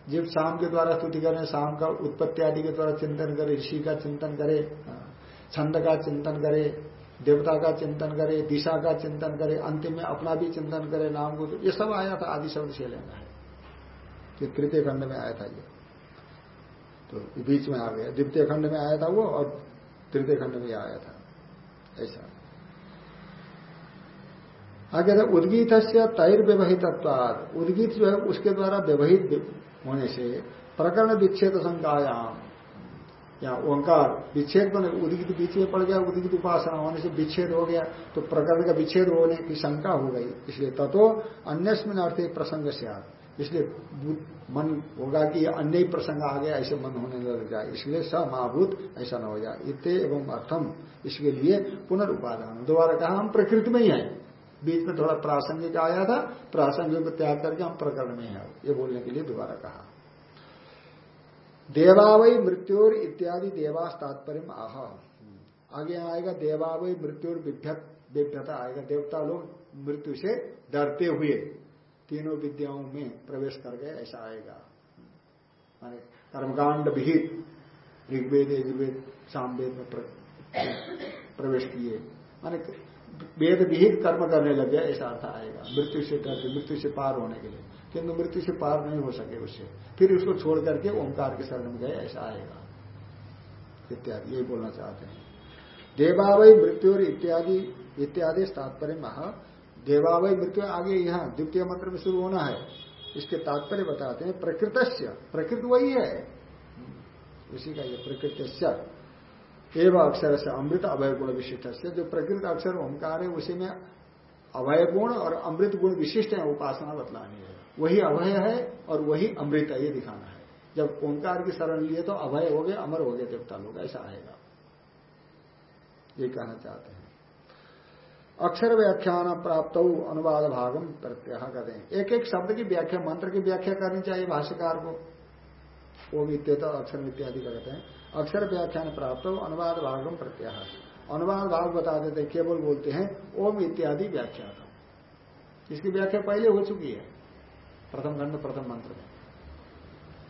जब शाम के द्वारा स्तुति करें शाम का उत्पत्ति आदि के द्वारा चिंतन करे, ऋषि का चिंतन करे, छंद का चिंतन करे देवता का चिंतन करे, दिशा का चिंतन करे, अंतिम में अपना भी चिंतन करे, नाम को ये सब आया था, आदि शब्द से लेना है। कि तृतीय खंड में आया था ये। तो बीच में आ गया। द्वितीय खंड में आया था वो और तृतीय खंड में आया था। ऐसा। आगे था उद्गीत से तैर व्यवहित उद्गीत जो है उसके द्वारा व्यवहित होने से प्रकरण विच्छेद संकायाम। या ओंकार, विच्छेद बने, उदगित बीच में पड़ गया, उदगित उपासना होने से विच्छेद हो गया तो प्रकरण का विच्छेद होने की शंका हो गई। इसलिए तत्व अन्यस्मिन अर्थ प्रसंग से आ इसलिए मन होगा कि अन्य ही प्रसंग आ गया, ऐसे मन होने लग जाए। इसलिए स महाभूत, ऐसा न हो जाए। इतने एवं अर्थम। इसके लिए पुनर्उपादान दोबारा कहा, हम प्रकृति में ही है। बीच में थोड़ा प्रासंगिक आया था, प्रासंगिक को त्याग करके हम प्रकरण में है। ये बोलने के लिए दोबारा कहा। देवावय मृत्योर इत्यादि देवास तात्पर्य आह। आगे आएगा देवावय मृत्योर विभ्यता आएगा। देवता लोग मृत्यु से डरते हुए तीनों विद्याओं में प्रवेश कर गए ऐसा आएगा। माने कर्मकांड विहित, ऋग्वेद, यजुर्वेद, सामवेद में प्रवेश किए। माने वेद विहित कर्म करने लग गया, ऐसा अर्थ आएगा। मृत्यु से डरते, मृत्यु से पार होने के लिए। किंतु मृत्यु से पार नहीं हो सके उससे फिर उसको छोड़ करके ओंकार के शरण में गए, ऐसा आएगा। इत्यादि, यही बोलना चाहते हैं। देवावय मृत्यु और इत्यादि इत्यादि तात्पर्य महा। देवावय मृत्यु आगे यहाँ, द्वितीय मंत्र में शुरू होना है। इसके तात्पर्य बताते हैं प्रकृत प्रकृत वही है। उसी का ये प्रकृत एवं अक्षर से अमृत अभय गुण विशिष्ट से जो प्रकृत अक्षर ओंकार है, उसी में अभय गुण और अमृत गुण विशिष्ट है, उपासना बतलानी है। वही अभय है और वही अमृत है, ये दिखाना है। जब ओंकार की शरण लिए तो अभय हो गए अमर हो गए देवता लोग, ऐसा आएगा। ये कहना चाहते हैं। अक्षर व्याख्यान प्राप्त अनुवाद भागम प्रत्यय कहते हैं। एक एक शब्द की व्याख्या, मंत्र की व्याख्या करनी चाहिए भाष्यकार को। ओम इत्यत अक्षर इत्यादि कहते हैं। अक्षर व्याख्यान प्राप्त हो, अनुवाद भागम प्रत्याह। अनुवाद भाग बता देते केवल बोलते हैं, ओम इत्यादि व्याख्या इसकी व्याख्या पहले हो चुकी है। प्रथम खंड प्रथम मंत्र। में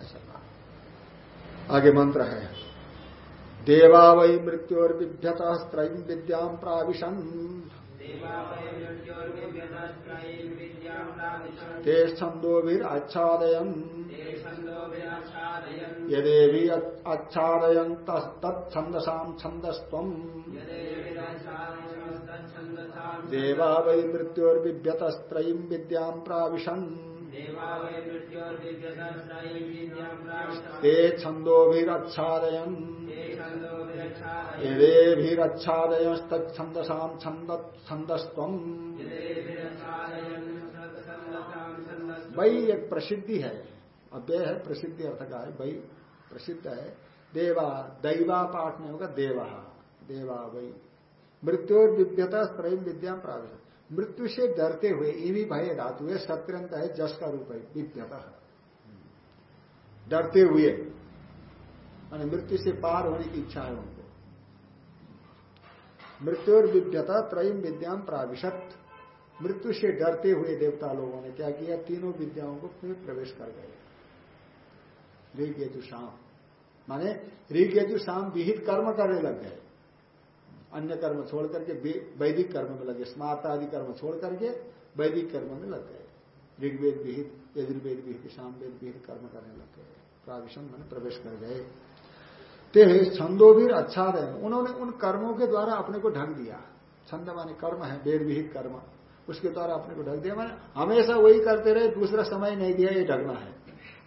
ऐसा आगे मंत्र है। देवा वै मृत्योर विभ्यत त्रय विद्याम प्राविशन। ते छंदोभिराच्छादयन यदेवी आच्छादयन तत्छंदसा छंदस्व देवा वै मृत्योर्विभ्यतस्त्रयीं विद्यां प्राविशन। ते छंदोभिरच्छादयन यदेभिरच्छादयस्तछंदसा छंदस्व वही एक प्रसिद्धि है। अव्यय है प्रसिद्धि अर्थ का है वही प्रसिद्ध है। देवा दैवा पाठ में होगा देवा। देवा वही मृत्यु विद्यता त्रय विद्या प्रावश्यक मृत्यु से डरते हुए इवी भय धातु है, सत्यंत है, जस का रूप है, विद्यता। डरते हुए मृत्यु से पार होने की इच्छा है उनको। मृत्यु और विद्यता त्रयम विद्याम प्राविशत। मृत्यु से डरते हुए देवता लोगों ने क्या किया? तीनों विद्याओं को फिर प्रवेश कर गए। ऋग शाम माने ऋग शाम विहित कर्म करने लग गए। अन्य कर्म छोड़ करके वैदिक कर्म में लगे स्मार्त आदि कर्म छोड़ करके वैदिक कर्म में लग गए। ऋग्वेद विहित, यजुर्वेद विहित शाम वेद विहित कर्म करने लग गए। प्राविशन मैंने प्रवेश कर गए। ते छंदोवीर अच्छा रहे उन्होंने उन कर्मों के द्वारा अपने को ढक दिया। छंद माने कर्म है, वेद विहित कर्म। उसके द्वारा अपने को ढक दिया, माने हमेशा वही करते रहे, दूसरा समय नहीं दिया, ये ढकना है।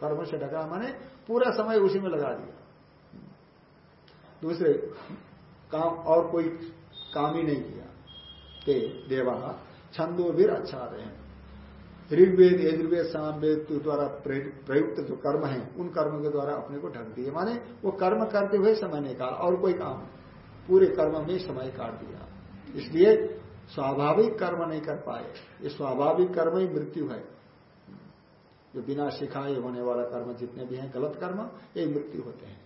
कर्म से ढका, माने पूरा समय उसी में लगा दिया। दूसरे काम और कोई काम ही नहीं किया। ते देवा, छंदो भी अच्छा रहे ऋग्वेद, यजुर्वेद, सामवेद द्वारा प्रयुक्त जो कर्म है, उन कर्मों के द्वारा अपने को ढक दिए। माने वो कर्म करते हुए समय निकाल, और कोई काम पूरे कर्म में समय काट दिया। इसलिए स्वाभाविक कर्म नहीं कर पाए। ये स्वाभाविक कर्म ही मृत्यु है। जो बिना सिखाए होने वाला कर्म, जितने भी हैं गलत कर्म, ये मृत्यु होते हैं।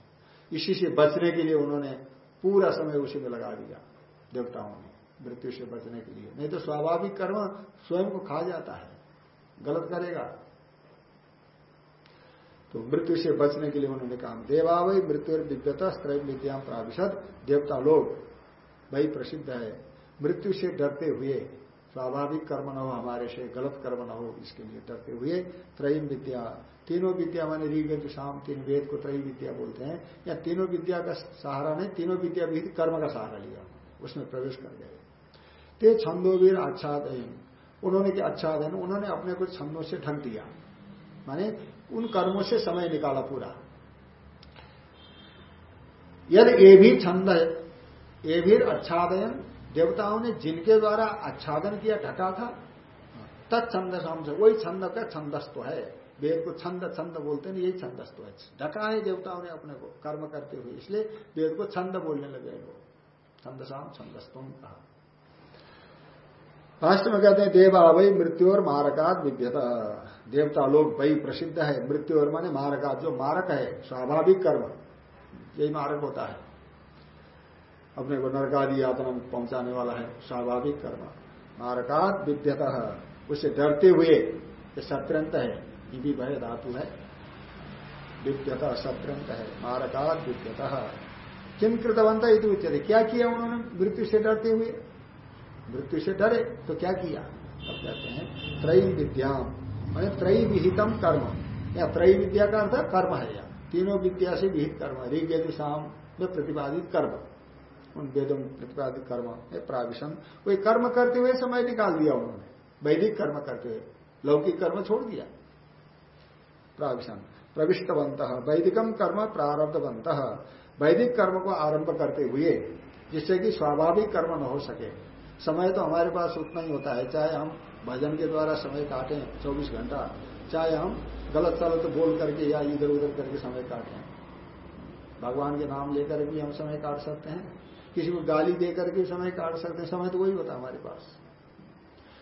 इसी से बचने के लिए उन्होंने पूरा समय उसी में लगा दिया देवताओं ने, मृत्यु से बचने के लिए। नहीं तो स्वाभाविक कर्म स्वयं को खा जाता है, गलत करेगा। तो मृत्यु से बचने के लिए उन्होंने काम देवावय मृत्यु विद्यता स्त्रय विद्या प्राविशद, देवता लोग, वही प्रसिद्ध है। मृत्यु से डरते हुए, स्वाभाविक कर्म न हो, हमारे से गलत कर्म न हो, इसके लिए डरते हुए त्रयीम विद्या तीनों विद्या माने ऋग शाम तीन, वेद को त्रयी विद्या बोलते हैं। या तीनों विद्या का सहारा नहीं, तीनों विद्या भी कर्म का सहारा लिया। उसमें प्रवेश कर गए ते छंदोवीर आच्छाद उन्होंने क्या आच्छादन उन्होंने अपने को छंदों से ढक दिया। माने उन कर्मों से समय निकाला पूरा। यदि ये भी छंद ये भी आच्छादन देवताओं ने जिनके द्वारा आच्छादन किया, ढका था, तत्छंद से, वही छंद का छंदस तो है। वेद को छंद छंद बोलते हैं, यही छंदस तो है। ढका है देवताओं ने अपने को, कर्म करते हुए। इसलिए वेद को छंद बोलने लगे लोग। छंदसाम छंदस्तुम कहा। राष्ट्र में कहते हैं, देवा वही मृत्यु और मारकात विद्यता। देवता लोग वही प्रसिद्ध है। मृत्यु और माने मारकात जो मारक है, स्वाभाविक कर्म। यही मारक होता है। अपने को नरकादि यातना में पहुँचाने वाला है, स्वाभाविक कर्म। मारकात विद्यता। उसे डरते हुए, ये सत्रंत है। भी भय धातु है। विद्यता सत्रंत है मारकात विद्यता। किम कृतवंत इति उच्चते क्या किया उन्होंने? मृत्यु से डरते हुए। मृत्यु से डरे तो क्या किया? अब कहते हैं, त्रयी विद्याम मैंने त्रयी विहितम कर्म। या त्रयी विद्या का अर्थ कर्म है या। तीनों विद्या से विहित कर्म ऋग शाम में प्रतिपादित कर्म। उन वेदों में प्रतिपादित कर्म प्राविशन कोई कर्म करते हुए समय निकाल दिया उन्होंने। वैदिक कर्म करते हुए। लौकिक कर्म छोड़ दिया। प्राविशन। प्रविष्टवंत वैदिकम कर्म प्रारब्ध प्रारब्धवंत वैदिक कर्म को आरंभ करते हुए, जिससे कि स्वाभाविक कर्म न हो सके। समय तो हमारे पास उतना ही होता है। चाहे हम भजन के द्वारा समय काटें 24 घंटा, चाहे हम गलत सलत बोल करके या इधर उधर करके समय काटें। भगवान के नाम लेकर भी हम समय काट सकते हैं। किसी को गाली दे करके समय काट सकते हैं। समय तो वही होता हमारे पास।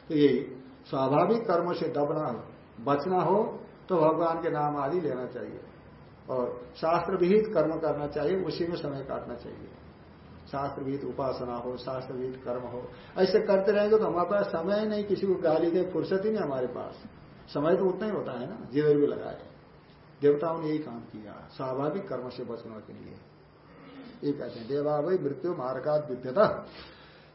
तो यही स्वाभाविक कर्म से दबना बचना हो तो भगवान के नाम आदि लेना चाहिए। और शास्त्र विहित कर्म करना चाहिए, उसी में समय काटना चाहिए। शास्त्र विहित उपासना हो शास्त्र विहित कर्म हो, ऐसे करते रहेंगे तो हमारे पास समय नहीं, किसी को गाली दे, फुर्सत ही नहीं हमारे पास। समय तो उतना ही होता है ना जिधर भी लगाए। देवताओं ने यही काम किया, स्वाभाविक कर्म से बचने के लिए। ये कहते हैं, देवा भाई मृत्यु मारकात विद्यता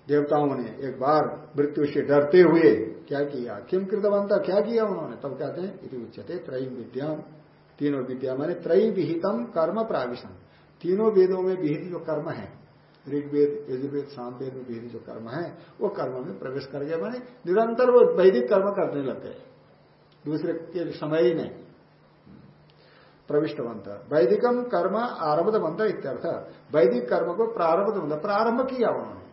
देवताओं ने एक बार मृत्यु से डरते हुए क्या किया? किम कृतवंता? क्या किया उन्होंने? तब कहते हैं, इति उच्चते त्रयी विद्या। तीनों विद्या माने त्रयी विहितम कर्म प्राविशन तीनों वेदों में विहित जो कर्म है, ऋग्वेद, यजुर्वेद, सामवेद में विहित जो कर्म है, वो कर्म में प्रवेश कर गया। माने निरंतर वो वैदिक कर्म करने लग गए। दूसरे के समय ही नहीं प्रविष्टवंत। वैदिकम कर्म आरब्ध बनता इत्यर्थ। वैदिक कर्म को प्रारब्ध बनता प्रारंभ किया उन्होंने।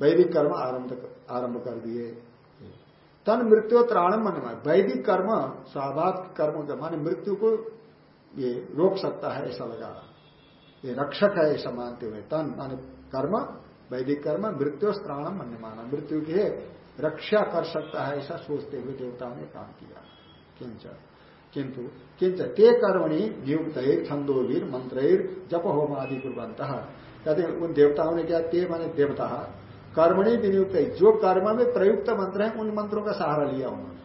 वैदिक कर्म आरंभ आरंभ कर दिए। तन मृत्यु त्राणम मन वैदिक कर्म, स्वाभाविक कर्म के माने मृत्यु को ये रोक सकता है ऐसा लगा। ये रक्षक है ऐसा मानते हुए तन माने कर्म, वैदिक कर्म, मृत्यु त्राणम मन माना मृत्यु की रक्षा कर सकता है ऐसा सोचते हुए देवताओं ने काम किया। किंच, किंतु, किंच, ते कर्मणि नियुक्त छंदोवीर मंत्र जप होम आदि कुरंत कहते उन देवताओं ने क्या, ते माने देवता। कर्मणि विनियुक्त जो कर्म में प्रयुक्त मंत्र है, उन मंत्रों का सहारा लिया उन्होंने।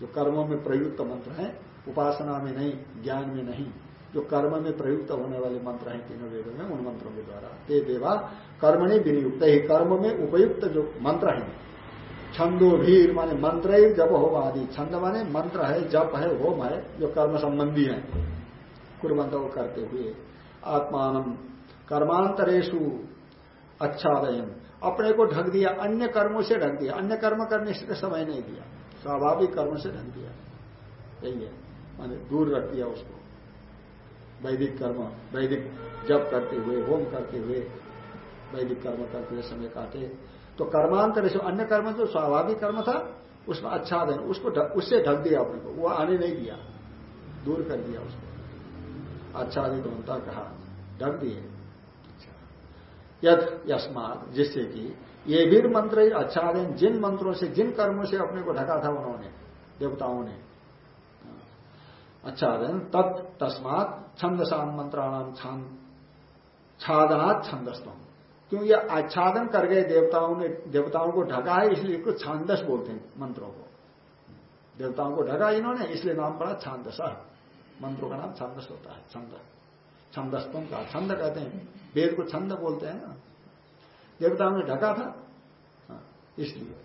जो कर्मों में प्रयुक्त मंत्र है, उपासना में नहीं, ज्ञान में नहीं, जो कर्म में प्रयुक्त होने वाले मंत्र हैं, तीनों वेदों में, उन मंत्रों के द्वारा। ते देवा, कर्मणि विनियुक्त ही। कर्म में उपयुक्त जो मंत्र है, छंदो भीर, माने मंत्र जब हो आदि। छंद माने मंत्र है, जप है, होम है, जो कर्म संबंधी है। कुरबंत को करते हुए आत्मान कर्मांतरेशु अच्छादयन। अपने को ढक दिया, अन्य कर्मों से ढक दिया। अन्य कर्म करने से समय नहीं दिया। स्वाभाविक कर्म से ढक दिया। यही है। माने दूर रख दिया उसको। वैदिक कर्म, वैदिक जप करते हुए, होम करते हुए, वैदिक कर्म करते हुए समय काटे। तो कर्मांतर से अन्य कर्म जो स्वाभाविक कर्म था उसमें आच्छादन, उसको उससे ढक दिया अपने को। वो आने नहीं दिया। दूर कर दिया उसको। अच्छा आच्छादित होता कहा। ढक दिए। अच्छा। यस्मात, जिससे कि ये भी मंत्र आच्छादन जिन मंत्रों से, जिन कर्मों से अपने को ढका था उन्होंने, देवताओं ने। आच्छादन तत् तस्मात छंदसाम मंत्राणाम छादनात् छंदस्तम। क्यों ये आच्छादन कर गए देवताओं ने, देवताओं को ढका है, इसलिए इसको छांदस बोलते हैं मंत्रों को। देवताओं को ढका इन्होंने, इसलिए नाम पड़ा छांदस। मंत्रों का नाम छांदस होता है, छंद। छंदस्तों का छंद कहते हैं। वेद को छंद बोलते हैं ना। देवताओं ने ढका था। हाँ, इसलिए।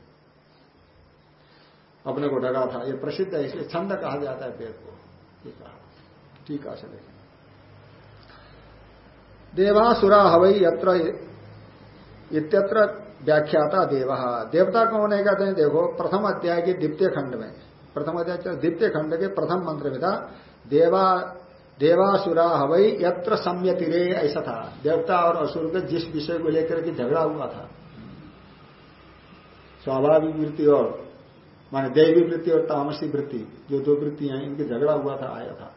अपने को ढका था। ये प्रसिद्ध है इसलिए छंद कहा जाता है वेद को। ठीक है ठीक देखें देवासुरा हवई यत्र इत्यत्र व्याख्याता देव। देवता कौन है कहते हैं देखो प्रथम अध्याय के द्वितीय खंड में। प्रथम अध्याय द्वितीय खंड के प्रथम मंत्र में था। देवा देवासुरा हवई यत्र सम्यतिरे ऐसा था। देवता और असुर के जिस विषय को लेकर के झगड़ा हुआ था। स्वाभाविक वृत्ति और माने दैवी वृत्ति और तामसी वृत्ति जो दो वृत्ति हैं इनकी झगड़ा हुआ था आया था।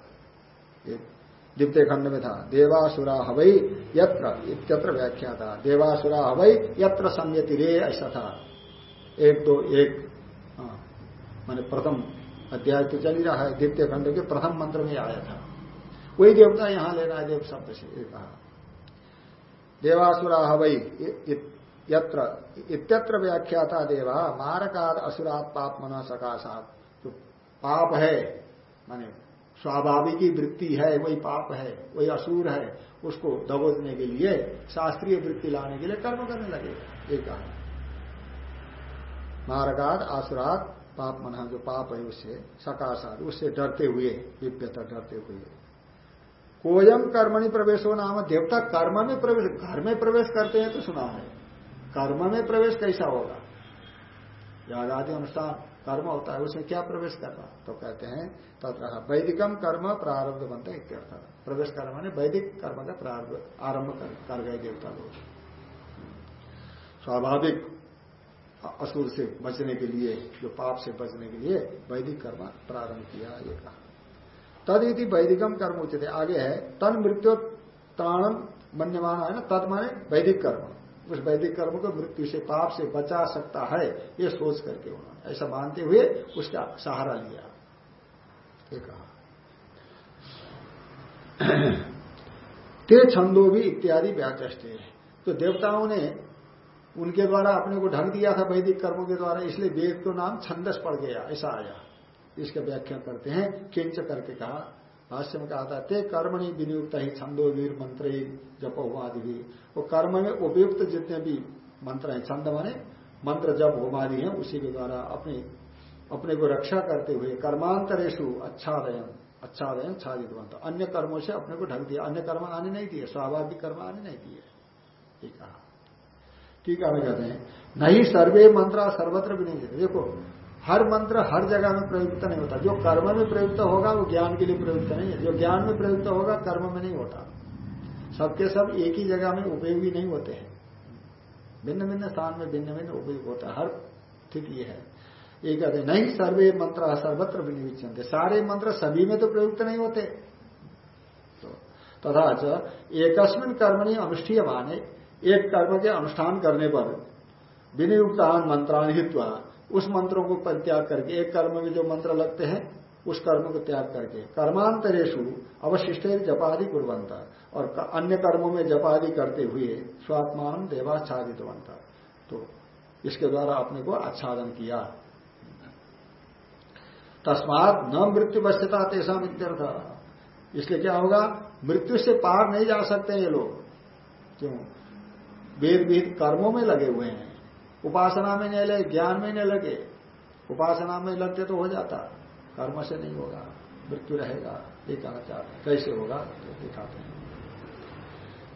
द्वितीय खंड में था। देवासुरा हवई यत्र इत्यत्र व्याख्या था। देवासुरा हवई यत्र संयति रे ऐसा था। एक दो एक हाँ, माने प्रथम अध्याय तो चल ही रहा है। द्वितीय खंड के प्रथम मंत्र में आया था। वही देवता यहाँ लेना है, देव शब्द से कहा। देवासुरा हवई यत्र, इत्यत्र व्याख्या था देवा, मारकाद असुरात पाप मना सकाशात। तो पाप है, माने स्वाभाविक वृत्ति है, वही पाप है, वही असुर है, उसको दबोचने के लिए, शास्त्रीय वृत्ति लाने के लिए कर्म करने लगे एक मारकाद आसुरात पाप मना जो पाप है उससे, सकाशात, उससे डरते हुए दिव्यता डरते हुए। कोयम कर्मणि प्रवेश हो नाम देवता कर्म में प्रवेश घर में प्रवेश करते हैं तो सुना है। कर्म में प्रवेश कैसा होगा? याद आदि अनुष्ठान कर्म होता है उसमें क्या प्रवेश करना? तो कहते हैं तथा वैदिकम कर्म प्रारब्ध बनता है प्रवेश कर्म ने वैदिक कर्म का प्रारंभ आरंभ कर, कर गए देवता लोग। स्वाभाविक असुर से बचने के लिए जो पाप से बचने के लिए वैदिक कर्म प्रारंभ किया ये कहा। तद यदि वैदिकम कर्म उचित है आगे है, तन मृत्यु त्राणम मन्यमान है ना? तद माने वैदिक कर्म। उस वैदिक कर्म को मृत्यु से, पाप से बचा सकता है, ये सोच करके उन्होंने, ऐसा मानते हुए उसका सहारा लिया। कहा। ते छंदो भी इत्यादि व्याचष्टे तो देवताओं ने उनके द्वारा अपने को ढक दिया था वैदिक कर्मों के द्वारा, इसलिए वेद को नाम छंदस पड़ गया, ऐसा आया। इसका व्याख्या करते हैं। किंच करके कहा, भाष्य में कहा था, ते कर्मणि विनियुक्त ही छंदो वीर मंत्र जप होमादि भी वो कर्म में उपयुक्त जितने भी मंत्र हैं, छंद माने मंत्र जप होमादि हैं, उसी के द्वारा अपने अपने को रक्षा करते हुए कर्मांतरेशु अच्छादयन छादित मंत्र अन्य कर्मों से अपने को ढक दिया। अन्य कर्म आने नहीं दिए, स्वाभाविक कर्म आने नहीं दिए। ठीक है ठीक है कहते हैं नहीं सर्वे मंत्र सर्वत्र भी नहीं देखो हर मंत्र हर जगह में प्रयुक्त नहीं होता। जो कर्म में प्रयुक्त होगा, वो ज्ञान के लिए प्रयुक्त नहीं है। जो ज्ञान में प्रयुक्त होगा, कर्म में नहीं होता। सबके सब एक ही जगह में उपयोगी नहीं होते हैं। भिन्न भिन्न स्थान में भिन्न भिन्न उपयोग होता है। हर स्थिति है। ये कहते नहीं, सर्वे मंत्र सर्वत्र विनिविचनते सारे मंत्र सभी में तो प्रयुक्त नहीं होते। तो तथा एकस्मिन कर्मणि अनुष्ठीय माने एक कर्म के अनुष्ठान करने पर विनियुक्तान मंत्रान हित्वा उस मंत्रों को परित्याग करके, एक कर्म में जो मंत्र लगते हैं, उस कर्म को त्याग करके। कर्मांतरेशु अवशिष्ट जपादि कुरंता और अन्य कर्मों में जपादि करते हुए स्वात्मान देवाच्छादित बनता तो इसके द्वारा अपने को आच्छादन किया। तस्मात न मृत्यु बस्यता तेसा मित्यर्थ इसलिए क्या होगा? मृत्यु से पार नहीं जा सकते ये लोग। क्यों? वेद विहित कर्मों में लगे हुए हैं। उपासना में नहीं लगे, ज्ञान में नहीं लगे, उपासना में लगते तो हो जाता। कर्म से नहीं होगा, मृत्यु रहेगा ये कहना चाहते कैसे होगा? तो दिखाते हैं।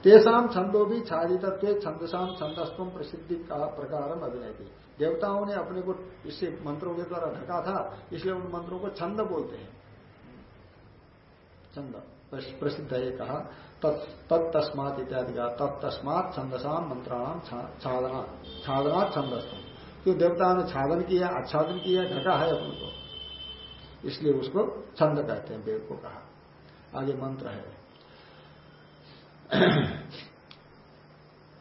तेसाम छंदो भी छादितत्व छंदसाम छंदस्व प्रसिद्धि का प्रकार अभिनय की देवताओं ने अपने को इससे मंत्रों के द्वारा ढका था, इसलिए उन मंत्रों को छंद बोलते हैं। छंद, प्रसिद्ध है कहा। तत्तस्मात इत्यादि का तत्तस्मात छंदसाम मंत्राणाम छादना छादना छंदस्तम क्यों देवता ने छादन किया आच्छादन किया घटा है अपन को। इसलिए उसको छंद कहते हैं वेद को कहा। आगे मंत्र है। *clears throat*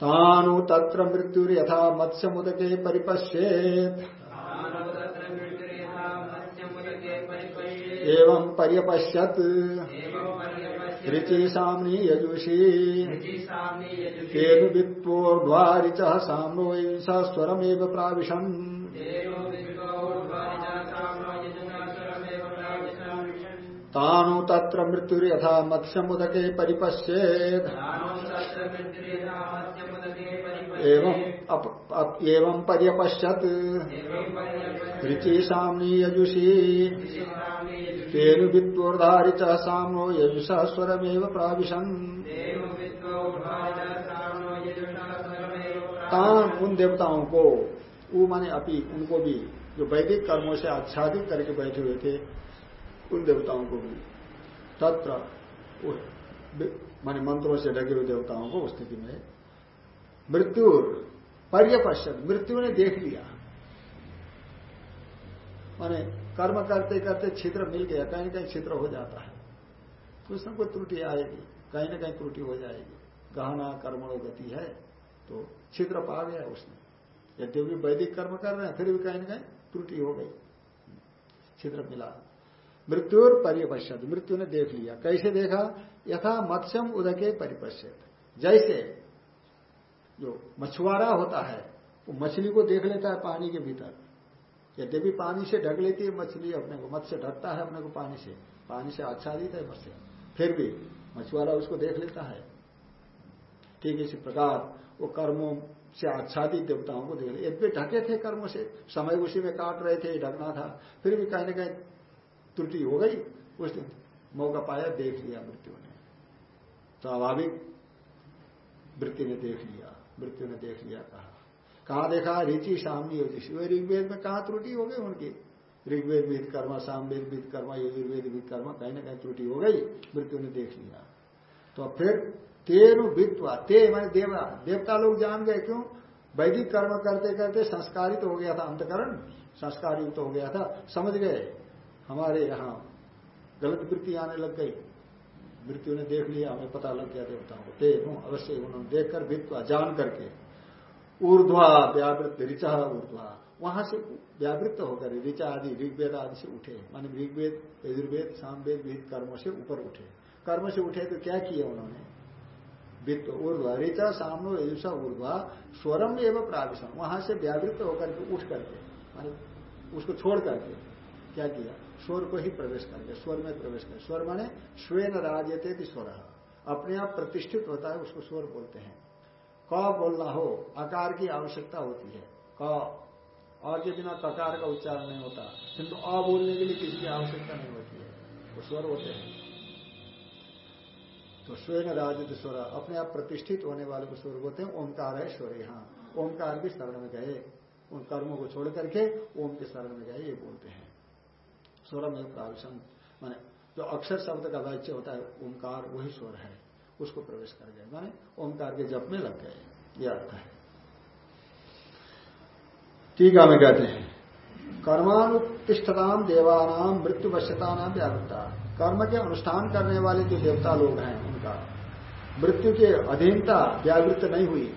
तानु तत्र मृत्यु यथा मत्स्य मुदके परिपश्येत। एवं पर्यपश्यत। ऋचि सामनी यजुषी। तेनु वित्वोर्ध्वारिच सामनो स्वरमेव प्राविशन्। तानु तत्र मृत्युर्यथा मत्स्यमुदके परिपश्येत्। एवं पर्यपश्यत्। ऋचि सामनी यजुषी। तेनु वित्वोर्धारित सामो यजुषा स्वरमेव प्राविशन। तान उन देवताओं को ऊ माने अपी उनको भी, जो वैदिक कर्मों से आच्छादित करके बैठे हुए थे, उन देवताओं को भी। तत्र माने मंत्रों से ढके हुए देवताओं को स्थिति में मृत्यु पर्यपश्चित मृत्यु ने देख लिया। माने कर्म करते करते छिद्र मिल गया, कहीं कहीं छिद्र हो जाता है। कुछ न कोई त्रुटि आएगी, कहीं ना कहीं त्रुटि हो जाएगी। गहना कर्मणो गति है तो छिद्र पा गया उसने। यद्यपि वैदिक कर्म कर रहे हैं, फिर भी कहीं ना कहीं त्रुटि हो गई। छिद्र मिला। मृत्यु और परिपश्यत, मृत्यु ने देख लिया। कैसे देखा? यथा मत्स्यम उदके परिपश्यत। जैसे जो मछुआरा होता है, वो मछली को देख लेता है पानी के भीतर। यद्यपि पानी से ढक लेती है मछली अपने को, मत्स्य ढकता है अपने को पानी से। पानी से आच्छादित है मत्स्य। फिर भी मछुआरा उसको देख लेता है। ठीक इसी प्रकार वो कर्मों से आच्छादित देवताओं को देख यद्यपि ढके थे कर्मों से, समय उसी में काट रहे थे, ढकना था। फिर भी कहीं ना कहीं त्रुटि हो गई। उस दिन मौका पाया, देख लिया मृत्यु ने। स्वाभाविक वृत्ति ने देख लिया, मृत्यु ने देख लिया कहा। कहा देखा रिचि सामनी होती वही ऋग्वेद में कहा त्रुटि हो गई उनकी? ऋग्वेद विद कर्म, सामवेद विद कर्म, यजुर्वेद विद कर्म, कहीं ना कहीं त्रुटि हो गई, मृत्यु ने देख लिया। तो फिर तेरु वित्वा ते मैंने देवा, देवता लोग जान गए क्यों? वैदिक कर्म करते करते संस्कारित तो हो गया था अंतकरण संस्कार युक्त हो गया था, समझ गए। हमारे यहाँ गलत वृत्ति आने लग गई। मृत्यु ने देख लिया, हमें पता लग गया देवताओं को। ते अवश्य उन्होंने देखकर वित्वा जान करके ऊर्ध्वा, व्यावृत, ऋचा, ऊर्ध्वा। वहाँ से व्यावृत्त होकर ऋचा आदि, ऋग्वेद आदि से उठे। माने ऋग्वेद, यजुर्वेद, सामवेद विहित कर्मों से ऊपर उठे। कर्म से उठे तो क्या किया उन्होंने? वित्त ऊर्ध्वा, ऋचा, सामनो यजुषा ऊर्ध्वा, स्वरम एवं प्राविशन वहाँ से व्यावृत्त होकर के उठ करके, माने उसको छोड़ करके क्या किया? स्वर को ही प्रवेश करके स्वर में प्रवेश कर स्वर माने स्वेन राजते स्वर। अपने आप प्रतिष्ठित होता है, उसको स्वर बोलते हैं। क बोलना हो आकार की आवश्यकता होती है। क, और के बिना ककार का उच्चारण नहीं होता, किंतु अ बोलने के लिए किसी की आवश्यकता नहीं होती है, वो स्वर होते हैं। तो स्वयं राजित स्वर, अपने आप प्रतिष्ठित होने वाले को स्वर बोलते हैं, ओंकार है स्वर यहाँ ओंकार भी शरण में गए, उन कर्मों को छोड़ करके ओम के शरण में गए, ये बोलते हैं। स्वर में प्राविशन माने जो अक्षर शब्द का वाच्य होता है, ओंकार, वही स्वर है। उसको प्रवेश कर गए। माने ओंकार के जप में लग गए। यह अर्थ है। टीका में कहते हैं। कर्मानुतिष्ठताम देवानाम मृत्यु वश्यता नाम व्यावृत्ता कर्म के अनुष्ठान करने वाले जो देवता लोग हैं, उनका मृत्यु के अधीनता व्यावृत्त नहीं हुई।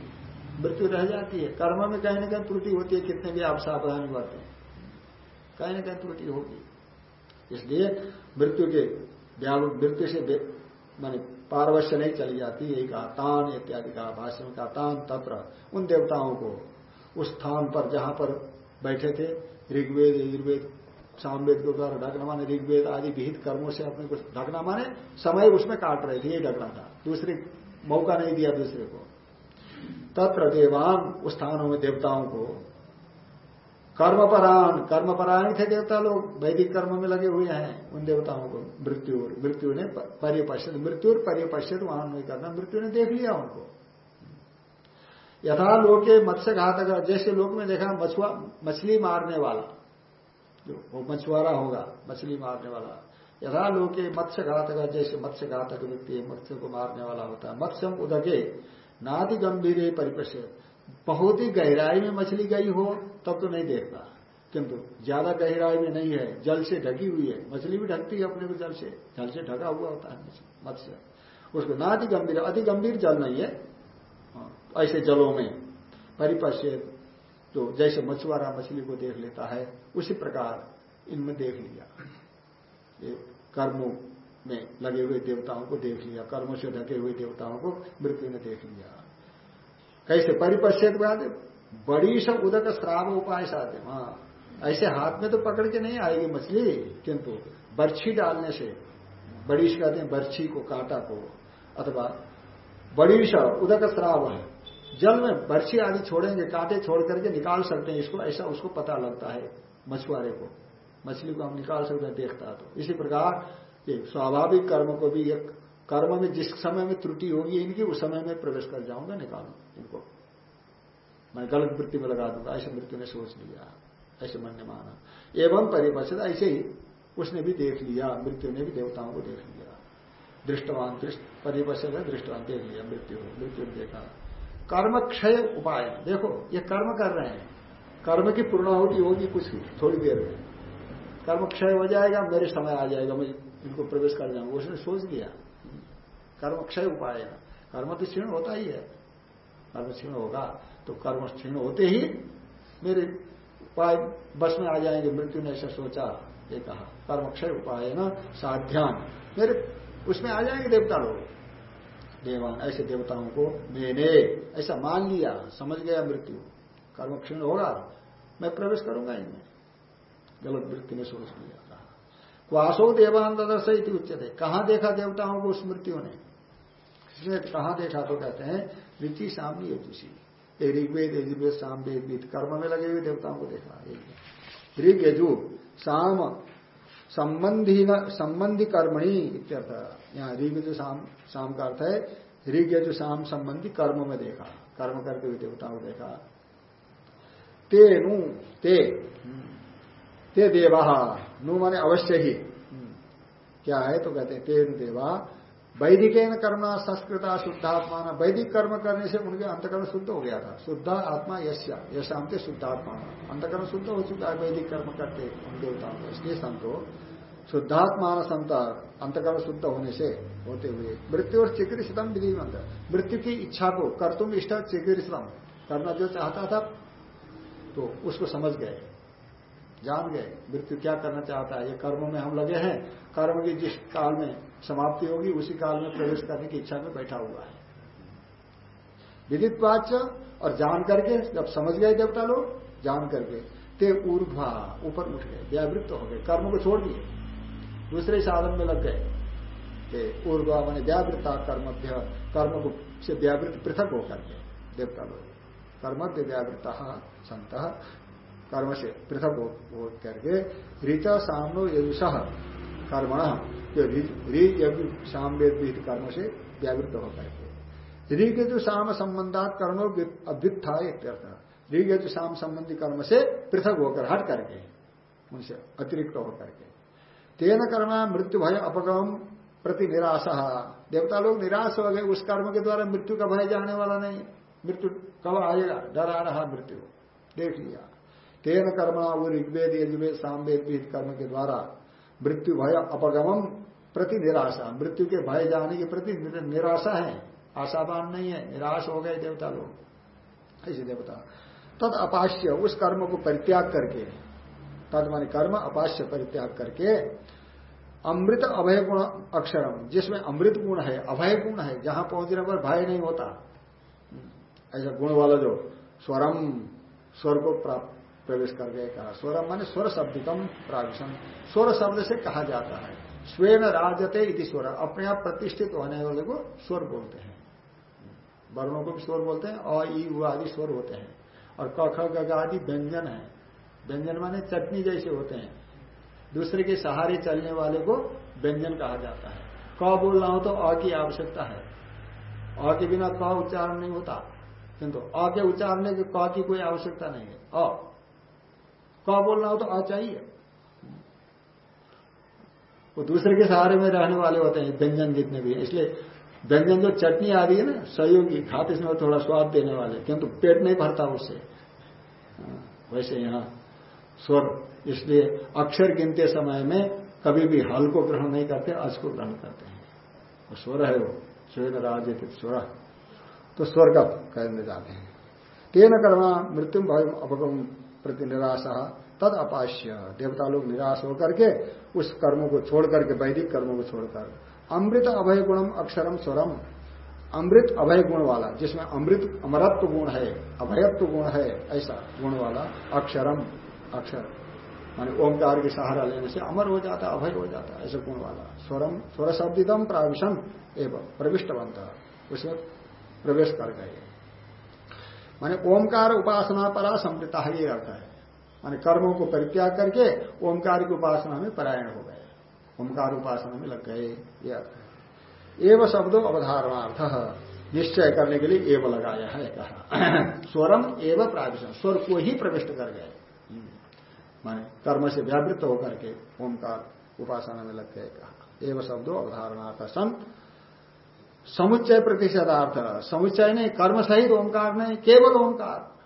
मृत्यु रह जाती है। कर्म में कहीं ना कहीं त्रुटि होती है। कितने भी आप सावधानी बरतें कहीं ना कहीं त्रुटि होगी। इसलिए मृत्यु के मृत्यु से मानी पारवश्य नहीं चली जाती यही कहा तान इत्यादि कहा भाष्य में तान तत्र, उन देवताओं को, उस स्थान पर जहाँ पर बैठे थे, ऋग्वेद, यजुर्वेद, सामवेद के द्वारा ढकना माने ऋग्वेद आदि विहित कर्मों से अपने कुछ ढकना माने समय उसमें काट रहे थे, ये ढकना था। दूसरे, मौका नहीं दिया दूसरे को। तत्र देवान उस स्थानों में देवताओं को कर्मपरायण कर्मपरायण थे देवता लोग। वैदिक कर्म में लगे हुए हैं उन देवताओं को। मृत्यु मृत्यु ने परिपश्चित मृत्यु और वहाँ नहीं करना। मृत्यु ने देख लिया उनको। यथा लोके मत्स्य घातक, जैसे लोक में देखा मछुआ, मछली मारने वाला। जो वो मछुआरा होगा, मछली मारने वाला। यथा लोके मत्स्य घातक, जैसे मत्स्य घातक व्यक्ति मत्स्य को मारने वाला होता है। मत्स्यम उदके नादि गंभीर परिपश्य बहुत ही गहराई में मछली गई हो तब तो नहीं देखता। किंतु ज़्यादा गहराई में नहीं है जल से ढकी हुई है। मछली भी ढकती है अपने को जल से। जल से ढका हुआ होता है मत्स्य। उसको ना अति गंभीर अति गंभीर जल नहीं है। हाँ, ऐसे जलों में परिपश्य तो जैसे मछुआरा मछली को देख लेता है उसी प्रकार इनमें देख लिया। कर्मों में लगे हुए देवताओं को देख लिया कर्मों से ढके हुए देवताओं को मृत्यु ने देख लिया। कैसे? परिपश्चित बाद। बड़ी सब उदक श्राव उपाय साधे। हाँ। ऐसे हाथ में तो पकड़ के नहीं आएगी मछली, किंतु बर्छी डालने से, बड़ी कहते हैं बर्छी को, कांटा को, अथवा बड़ी सब उदक श्राव है। जल में बर्छी आदि छोड़ेंगे, कांटे छोड़ करके निकाल सकते हैं इसको, ऐसा उसको पता लगता है मछुआरे को। मछली को हम निकाल सकते हैं, देखता तो। इसी प्रकार एक स्वाभाविक कर्म को भी एक कर्म में जिस समय में त्रुटि होगी, इनकी उस समय में प्रवेश कर जाऊँगा निकालू इनको। मैं गलत वृत्ति में लगा दूँगा, ऐसे मृत्यु ने सोच लिया, ऐसे मन ने माना। एवं परिपक्षित ऐसे ही उसने भी देख लिया, मृत्यु ने भी देवताओं को देख लिया। दृष्टवान परिपक्षित है, दृष्टवान देख लिया, मृत्यु मृत्यु ने देखा। कर्म क्षय उपाय, देखो, ये कर्म कर रहे हैं। कर्म की पूर्णाहुति होगी कुछ थोड़ी देर में। कर्म क्षय हो जाएगा, मेरे समय आ जाएगा, मैं इनको प्रवेश कर जाऊँगा। उसने सोच लिया। कर्म क्षय उपाय कर्म तो क्षीण होता ही है। कर्म क्षीण होगा तो कर्म क्षीण होते ही मेरे उपाय बस में आ जाएँगे। मृत्यु ने ऐसा सोचा, ये कहा कर्म क्षय उपाय ना साध्यान। मेरे उसमें आ जाएँगे देवता लोग। देवान, ऐसे देवताओं को मैंने ऐसा मान लिया, समझ गया मृत्यु। कर्म क्षीण होगा मैं प्रवेश करूँगा इनमें। गलत वृत्ति ने सोच लिया क्वासो देवान ददर्श उच्चते कहा देखा देवताओं को उस मृत्यु ने? इसमें कहा देखा तो कहते हैं ऋचि सामनी यजुषी ये ऋग्वेद यजुर्वेद साम, वेद कर्म में लगे हुए देवताओं को देखा ऋग यजु साम संबंधी संबंधी कर्मणी इत्यर्थ यहाँ ऋग जो शाम शाम का अर्थ है, ऋग जो शाम संबंधी कर्म में देखा, कर्म करते हुए देवताओं को देखा। ते नु, ते ते देवा, नु माने अवश्य ही। क्या है तो कहते हैं, ते देवा वैदिक कर्मणा संस्कृता शुद्धात्मा वैदिक कर्म करने से उनके अंतकरण शुद्ध हो गया था। शुद्ध आत्मा यश्या यशांत शुद्धात्मा अंतकरण शुद्ध हो चुका है वैदिक कर्म करते उन देवताओं को। इसलिए संतो, शुद्धात्मान संत अंतकरण शुद्ध होने से होते हुए, मृत्यु और चिकित्सतम विधि मंत्र मृत्यु की इच्छा को कर तुम इष्ट चिकित्सतम करना जो चाहता था तो उसको समझ गए। जान गए, मृत्यु क्या करना चाहता है? ये कर्म में हम लगे हैं। कर्म की जिस काल में समाप्ति होगी, उसी काल में प्रवेश करने की इच्छा में बैठा हुआ है। विदित वाच्य और जान करके, जब समझ गए देवता लोग, जान करके, ते ऊर्ध्वा, ऊपर उठ गए, व्यावृत्त हो गए, कर्म को छोड़ दिए। दूसरे साधन में लग गए। ते ऊर्ध्वा मैंने व्यावृत्ता कर्म कर्म को से व्यावृत पृथक होकर के, देवता लोग। कर्मभ्य व्यावृत्ता, संत कर्म से पृथक हो करके ऋच सामनो यजुष कर्मण सामवेद कर्म से व्यावृत होकर के ऋग जो साम संबंधात कर्म अभ्युत्था ऋग जो साम संबंधी कर्म से पृथक होकर हट करके, उनसे अतिरिक्त होकर के तेन कर्म मृत्यु भय अपगम प्रति निराश। देवता लोग निराश हो गए, उस कर्म के द्वारा मृत्यु का भय जाने वाला नहीं। मृत्यु कब आएगा? डर रहा मृत्यु। देख लिया। तेन कर्मणा वो ऋग्वेद यजुर्वेद सामवेद विहित कर्म के द्वारा मृत्यु भय अपगमम प्रति निराशा। मृत्यु के भय जाने के प्रति निराशा है। आशावान नहीं है, निराश हो गए देवता लोग। ऐसे देवता। तद अपाश्य उस कर्म को परित्याग करके, तद माने कर्म अपाश्य परित्याग करके, अमृत अभय गुण अक्षरम, जिसमें अमृत गुण है, अभय गुण है, जहाँ पहुँचने पर भय नहीं होता। ऐसा गुण वाला जो स्वरम, स्वर को प्राप्त प्रवेश कर गए, कहा स्वरम माने स्वर शब्दिकम प्राविशन स्वर शब्द से कहा जाता है, स्वेन राजते इति स्वर। अपने आप प्रतिष्ठित होने वाले को स्वर बोलते हैं। वर्णों को भी स्वर बोलते हैं, अ ई आदि स्वर होते हैं। और क, ख ग आदि व्यंजन है। व्यंजन माने चटनी जैसे होते हैं। दूसरे के सहारे चलने वाले को व्यंजन कहा जाता है। क बोलना हो तो अ की आवश्यकता है। अ के बिना क उच्चारण नहीं होता। किंतु अ के उच्चारण के क की कोई आवश्यकता नहीं है। अ। क बोलना हो तो आ चाहिए। वो दूसरे के सहारे में रहने वाले होते हैं व्यंजन जितने भी इसलिए व्यंजन जो चटनी आ रही है ना सहयोगी खाते इसमें थोड़ा स्वाद देने वाले किंतु पेट नहीं भरता उससे। हाँ, वैसे यहाँ स्वर इसलिए अक्षर गिनते समय में कभी भी हल को ग्रहण नहीं करते अज को ग्रहण करते हैं। वो स्वर है वो स्वेन राज स्वर। तो स्वर का कहने जाते हैं। तेन कर्मा मृत्यु भय अपगम प्रति निराशा, तद अपाश्य। देवता लोग निराश होकर के उस कर्म को छोड़ करके वैदिक कर्मों को छोड़कर। अमृत अभय गुणम अक्षरम स्वरम। अमृत अभय गुण वाला, जिसमें अमृत अमरत्व गुण है, अभयत्व गुण है, ऐसा गुण वाला अक्षरम, अक्षर। माने ओंकार के सहारा लेने से अमर हो जाता, अभय हो जाता, ऐसे गुण वाला। स्वरम स्वर शब्दिदम प्राविशम एवं प्रविष्ट बनता उसमें प्रवेश कर गए। माने ओंकार उपासना परा समृता ये अर्थ है। माने कर्मों को परित्याग करके ओंकार की उपासना में परायण हो गए। ओंकार उपासना में लग गए, ये अर्थ है। एव शब्दों अवधारणार्थ, निश्चय करने के लिए एव लगाया है, कहा। *clears throat* स्वरम एव प्राविशन स्वर को ही प्रविष्ट कर गए। माने कर्म से व्यावृत होकर के ओंकार उपासना में लग गए, कहा। एव शब्दों अवधारणार्थ, सन समुच्चय प्रतिषेधार्थ, समुच्चय नहीं, कर्म सहित ओंकार नहीं, केवल ओंकार।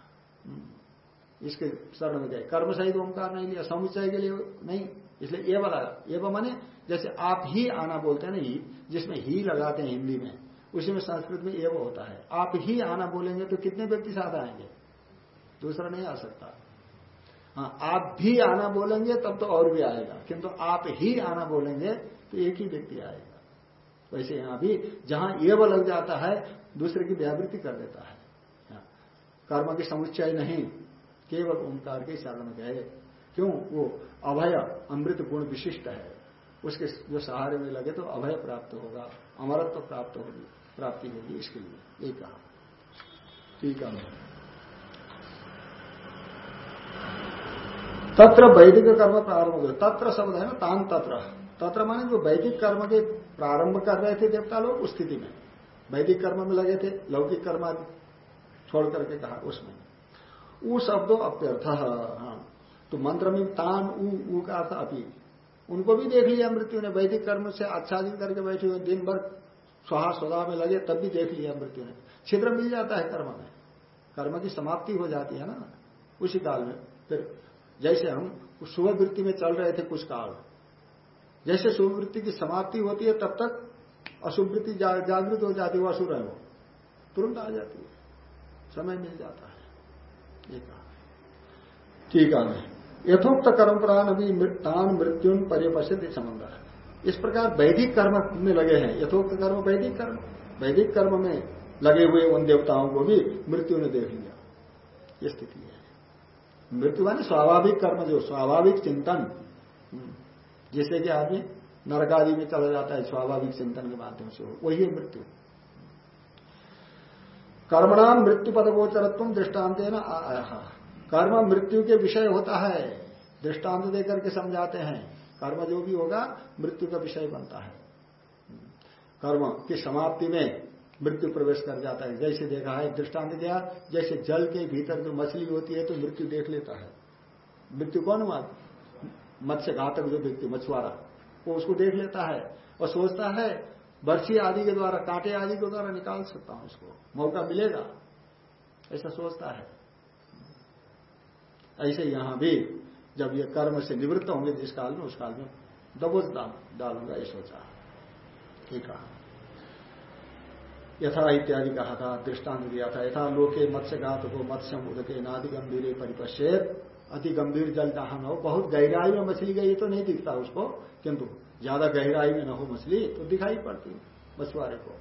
इसके शरण में गए। कर्म सहित ओंकार नहीं लिया, समुच्चय के लिए नहीं। इसलिए एव एव माने, जैसे आप ही आना बोलते हैं ना जिसमें ही लगाते हैं हिंदी में, उसी में संस्कृत में एव होता है। आप ही आना बोलेंगे तो कितने व्यक्ति साथ आएँगे? दूसरा नहीं आ सकता। हाँ आप भी आना बोलेंगे तब तो और भी आएगा। किंतु आप ही आना बोलेंगे तो एक ही व्यक्ति आएगा। वैसे यहाँ भी जहाँ एव लग जाता है दूसरे की व्यावृत्ति कर देता है। हाँ, कर्म की समुच्चय नहीं केवल ओंकार के शरण गए। क्यों? वो अभय अमृत गुण विशिष्ट है। उसके जो सहारे में लगे तो अभय प्राप्त होगा अमरत्व तो प्राप्त होगी प्राप्ति होगी इसके लिए। ये कहा। ठीक है। तत्र वैदिक कर्म प्रारंभ हो तत्र शब्द है ना तान तत्र तत्र माने जो वैदिक कर्म के प्रारंभ कर रहे थे देवता लोग, उस स्थिति में। वैदिक कर्म में लगे थे, लौकिक कर्म छोड़ करके कहा उसमें ऊ शब्दों अप्यर्थ हाँ। तो मंत्र में तान ऊ ऊ का अर्थ अपी। उनको भी देख लिया मृत्यु ने, वैदिक कर्म से आच्छादित करके बैठे हुए, दिन भर स्वाहा स्वदा में लगे, तब भी देख लिया मृत्यु ने। छिद्र मिल जाता है कर्म में। कर्म की समाप्ति हो जाती है ना, उसी काल में। फिर जैसे हम शुभ वृत्ति में चल रहे थे कुछ काल जैसे शुभ वृत्ति की समाप्ति होती है तब तक अशुभ वृत्ति जागृत हो जाती है असुर है वो। तुरंत आ जाती है। समय मिल जाता है। ठीक है। यथोक्त कर्म प्राण अभी तान मृत्यु पर्यपसित संबंध है इस प्रकार वैदिक कर्म में लगे हैं। यथोक्त कर्म वैदिक कर्म। वैदिक कर्म में लगे हुए उन देवताओं को भी मृत्यु ने देख लिया। ये स्थिति है। मृत्यु मानी स्वाभाविक कर्म जो, स्वाभाविक चिंतन। जिससे कि आदमी नरकादि में चला जाता है, स्वाभाविक चिंतन के माध्यम से वही है मृत्यु। कर्मणाम मृत्यु पद गोचरत्व दृष्टांत न कर्म मृत्यु के विषय होता है दृष्टांत देकर के समझाते हैं। कर्म जो भी होगा, मृत्यु का विषय बनता है। कर्म की समाप्ति में मृत्यु प्रवेश कर जाता है। जैसे देखा है दृष्टांत दिया, जैसे जल के भीतर जो मछली होती है तो मृत्यु देख लेता है। मृत्यु कौन हुआ मत्स्य घातक जो व्यक्ति मछुआरा, वो उसको देख लेता है और सोचता है बर्छी आदि के द्वारा, कांटे आदि के द्वारा निकाल सकता हूँ उसको, मौका मिलेगा। ऐसा सोचता है। ऐसे यहाँ भी जब ये कर्म से निवृत्त होंगे, जिस काल में, उस काल में दबोच डालूँगा, ये सोचा ठीक कहा। यथा इत्यादि कहा था, दृष्टांत दिया था। यथा लोके मत्स्य घात को मत्स्य उदके नादि गंभीर परिपश्चेत अति गंभीर जल जहाँ हो। बहुत गहराई में मछली गई तो नहीं दिखता उसको, किंतु ज़्यादा गहराई में न हो मछली तो दिखाई पड़ती मछुआरे को।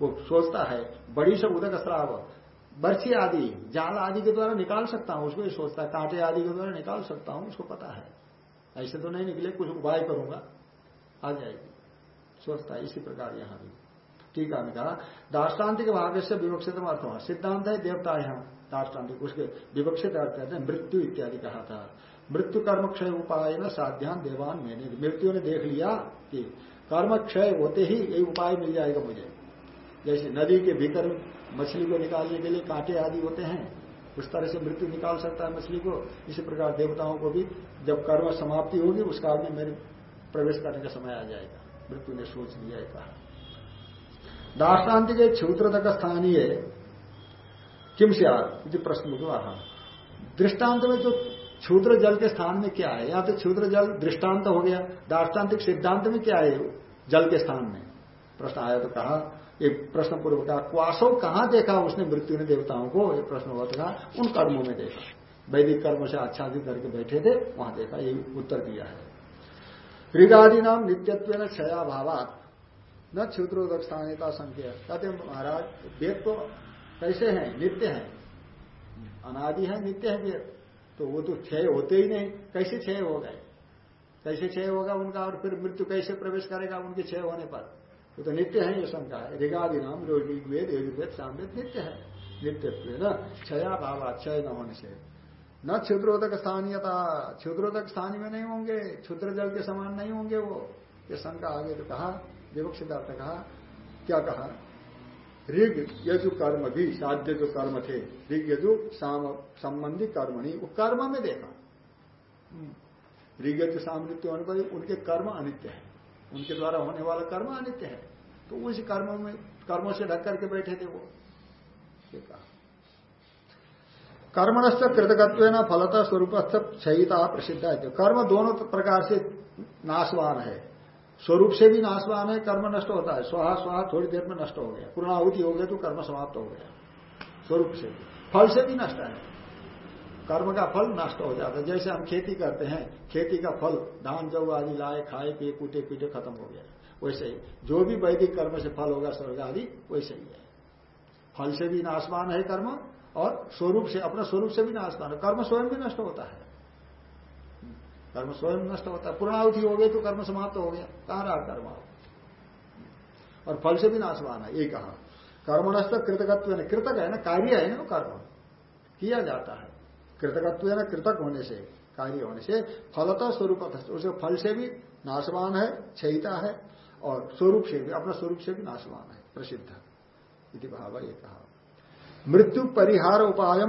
वो सोचता है, बड़ी से उदक श्राव बर्छी आदि, जाल आदि के द्वारा निकाल सकता हूँ, उसको ये सोचता है, कांटे आदि के द्वारा निकाल सकता हूँ, उसको पता है। ऐसे तो नहीं निकले, कुछ उपाय करूँगा, आ जाएगी। सोचता है, इसी प्रकार यहाँ भी। टीका ने कहा दार्ष्टान्तिक भाग्य से विवक्षित अर्थ हुआ सिद्धांत है देवता यहाँ दार्ष्टान्तिक उसके विवक्षित अर्थ कहते हैं मृत्यु इत्यादि कहा था। मृत्यु कर्म क्षय उपाय न साध्यान देवान मैंने। मृत्यु ने देख लिया कि कर्म क्षय होते ही यही उपाय मिल जाएगा मुझे। जैसे नदी के भीतर मछली को निकालने के लिए कांटे आदि होते हैं, उस तरह से मृत्यु निकाल सकता है मछली को। इसी प्रकार देवताओं को भी जब कर्म समाप्ति होगी उस काल में मेरे प्रवेश करने का समय आ जाएगा। मृत्यु ने सोच लिया है कहा। दार्शांति के क्षुद्र तक स्थानीय किम से आदि प्रश्न हुआ दृष्टांत में जो क्षुद्र जल के स्थान में क्या है? यहाँ तो क्षुद्र जल दृष्टांत हो गया। दार्ष्टान्तिक सिद्धांत में क्या है? जल के स्थान में। प्रश्न आया तो कहा, एक प्रश्न पूर्व का क्वासो कहाँ देखा उसने मृत्यु ने देवताओं को? एक प्रश्न हुआ था उन कर्मों में देखा। वैदिक कर्म से आच्छादित करके बैठे थे, वहाँ देखा ये उत्तर दिया है। ऋगादि नाम नित्यत्व न क्षया भावात न क्षुद्रोदक स्थानीयता संख्या कहते महाराज, वेद तो कैसे हैं? नित्य हैं। अनादि है, नित्य है वेद। तो वो तो क्षय होते ही नहीं। कैसे क्षय हो गए? कैसे क्षय होगा उनका? और फिर मृत्यु कैसे प्रवेश करेगा उनके क्षय होने पर? वो तो नित्य है, ये शंका है। ऋगादि नाम ऋग्वेद यजुर्वेद सामवेद, नित्य है। नित्यत्व न क्षया भाव, क्षय न होने से। न क्षुद्रोदक स्थानीयता। क्षुद्रोदक स्थानीय में नहीं होंगे। क्षुद्र जल के समान नहीं होंगे वो। ये शंका आगे तो कहा विवक्षित अर्थ कहा क्या कहा? ऋग यजु कर्म भी साध्य जो कर्म थे ऋग यजु संबंधी कर्म नहीं वो कर्म में देखा। ऋग यजु सामृत्य होने पर उनके कर्म अनित्य है। उनके द्वारा होने वाला कर्म अनित्य है। तो उस कर्म में कर्मों से ढक करके बैठे थे वो। कहा। कर्मणस्थ कृतकत्व न फलता स्वरूप क्षयिता प्रसिद्ध है। कर्म दोनों प्रकार से नाशवान है। स्वरूप से भी नाशवान है, कर्म नष्ट होता है। स्वाहा स्वाहा, थोड़ी देर में नष्ट हो गया। पूर्णाहुति हो गया तो कर्म समाप्त हो गया। स्वरूप से। फल से भी नष्ट है। कर्म का फल नष्ट हो जाता है। जैसे हम खेती करते हैं, खेती का फल, धान जब आदि लाए, खाए, पिए, कूटे, पीटे, खत्म हो गया। वैसे ही। जो भी वैदिक कर्म से फल होगा, स्वर्ग आदि, वैसे ही है। फल से भी नाशवान है कर्म, और स्वरूप से, अपना स्वरूप से भी नाशवान है। कर्म स्वयं भी नष्ट होता है। कर्म स्वयं नष्ट होता है। पूर्णावधि हो गई तो कर्म समाप्त हो गया। कहाँ रहा कर्म? और फल से भी नाशवान है, ये कहा। कर्मणस्थ कृतकत्व कृतक है ना, कार्य है ना कर्म। किया जाता है। कृतकत्व है ना, कृतक होने से, कार्य होने से फलता स्वरूप उसे फल से भी नाशवान है क्षयिता है, और स्वरूप से भी, अपना स्वरूप से भी नाशवान है, प्रसिद्ध। इति भाव ये कहा। मृत्यु परिहार उपाय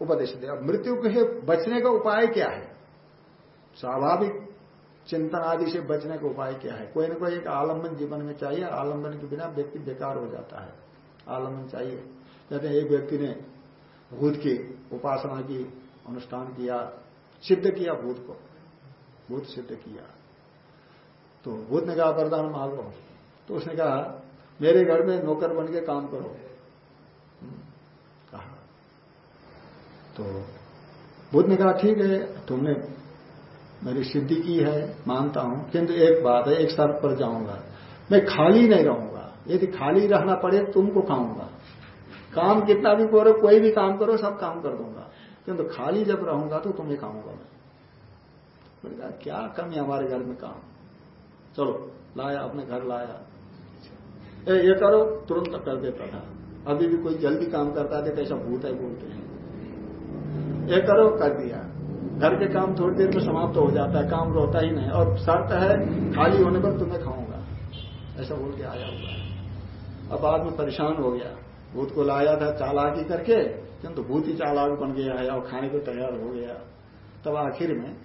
उपदेश दे मृत्यु के बचने का उपाय क्या है? स्वाभाविक चिंतन आदि से बचने का उपाय क्या है? कोई ना कोई एक आलंबन जीवन में चाहिए आलंबन के बिना व्यक्ति बेकार हो जाता है। आलंबन चाहिए। हैं एक व्यक्ति ने भूत की उपासना की अनुष्ठान किया सिद्ध किया भूत को। भूत सिद्ध किया। तो भूत ने कहा वरदान मांगो। तो उसने कहा मेरे घर में नौकर बन के काम करो। हम्म, कहा। तो बुद्ध ने कहा ठीक है तुमने मेरी सिद्धि की है मानता हूँ। किंतु एक बात है एक शर्त पर जाऊँगा। मैं खाली नहीं रहूँगा। यदि खाली रहना पड़े तुमको खाऊँगा। काम कितना भी करो कोई भी काम करो सब काम कर दूँगा। किंतु खाली जब रहूँगा तो तुम्हें खाऊँगा मैं। कहा क्या कमी हमारे घर में काम? चलो लाया अपने घर लाया। ए, ये करो तुरंत कर देता था। अभी भी कोई जल्दी काम करता है कैसा भूत है बोलते हैं। ये करो कर दिया। घर के काम थोड़ी देर में समाप्त तो हो जाता है, काम रोता ही नहीं। और शर्त है, खाली होने पर तुम्हें खाऊँगा। ऐसा बोल के आया हुआ है। अब बाद में परेशान हो गया। भूत को लाया था चालाकी करके, किंतु भूत ही चालाक बन गया है और खाने को तैयार हो गया। तब आखिर में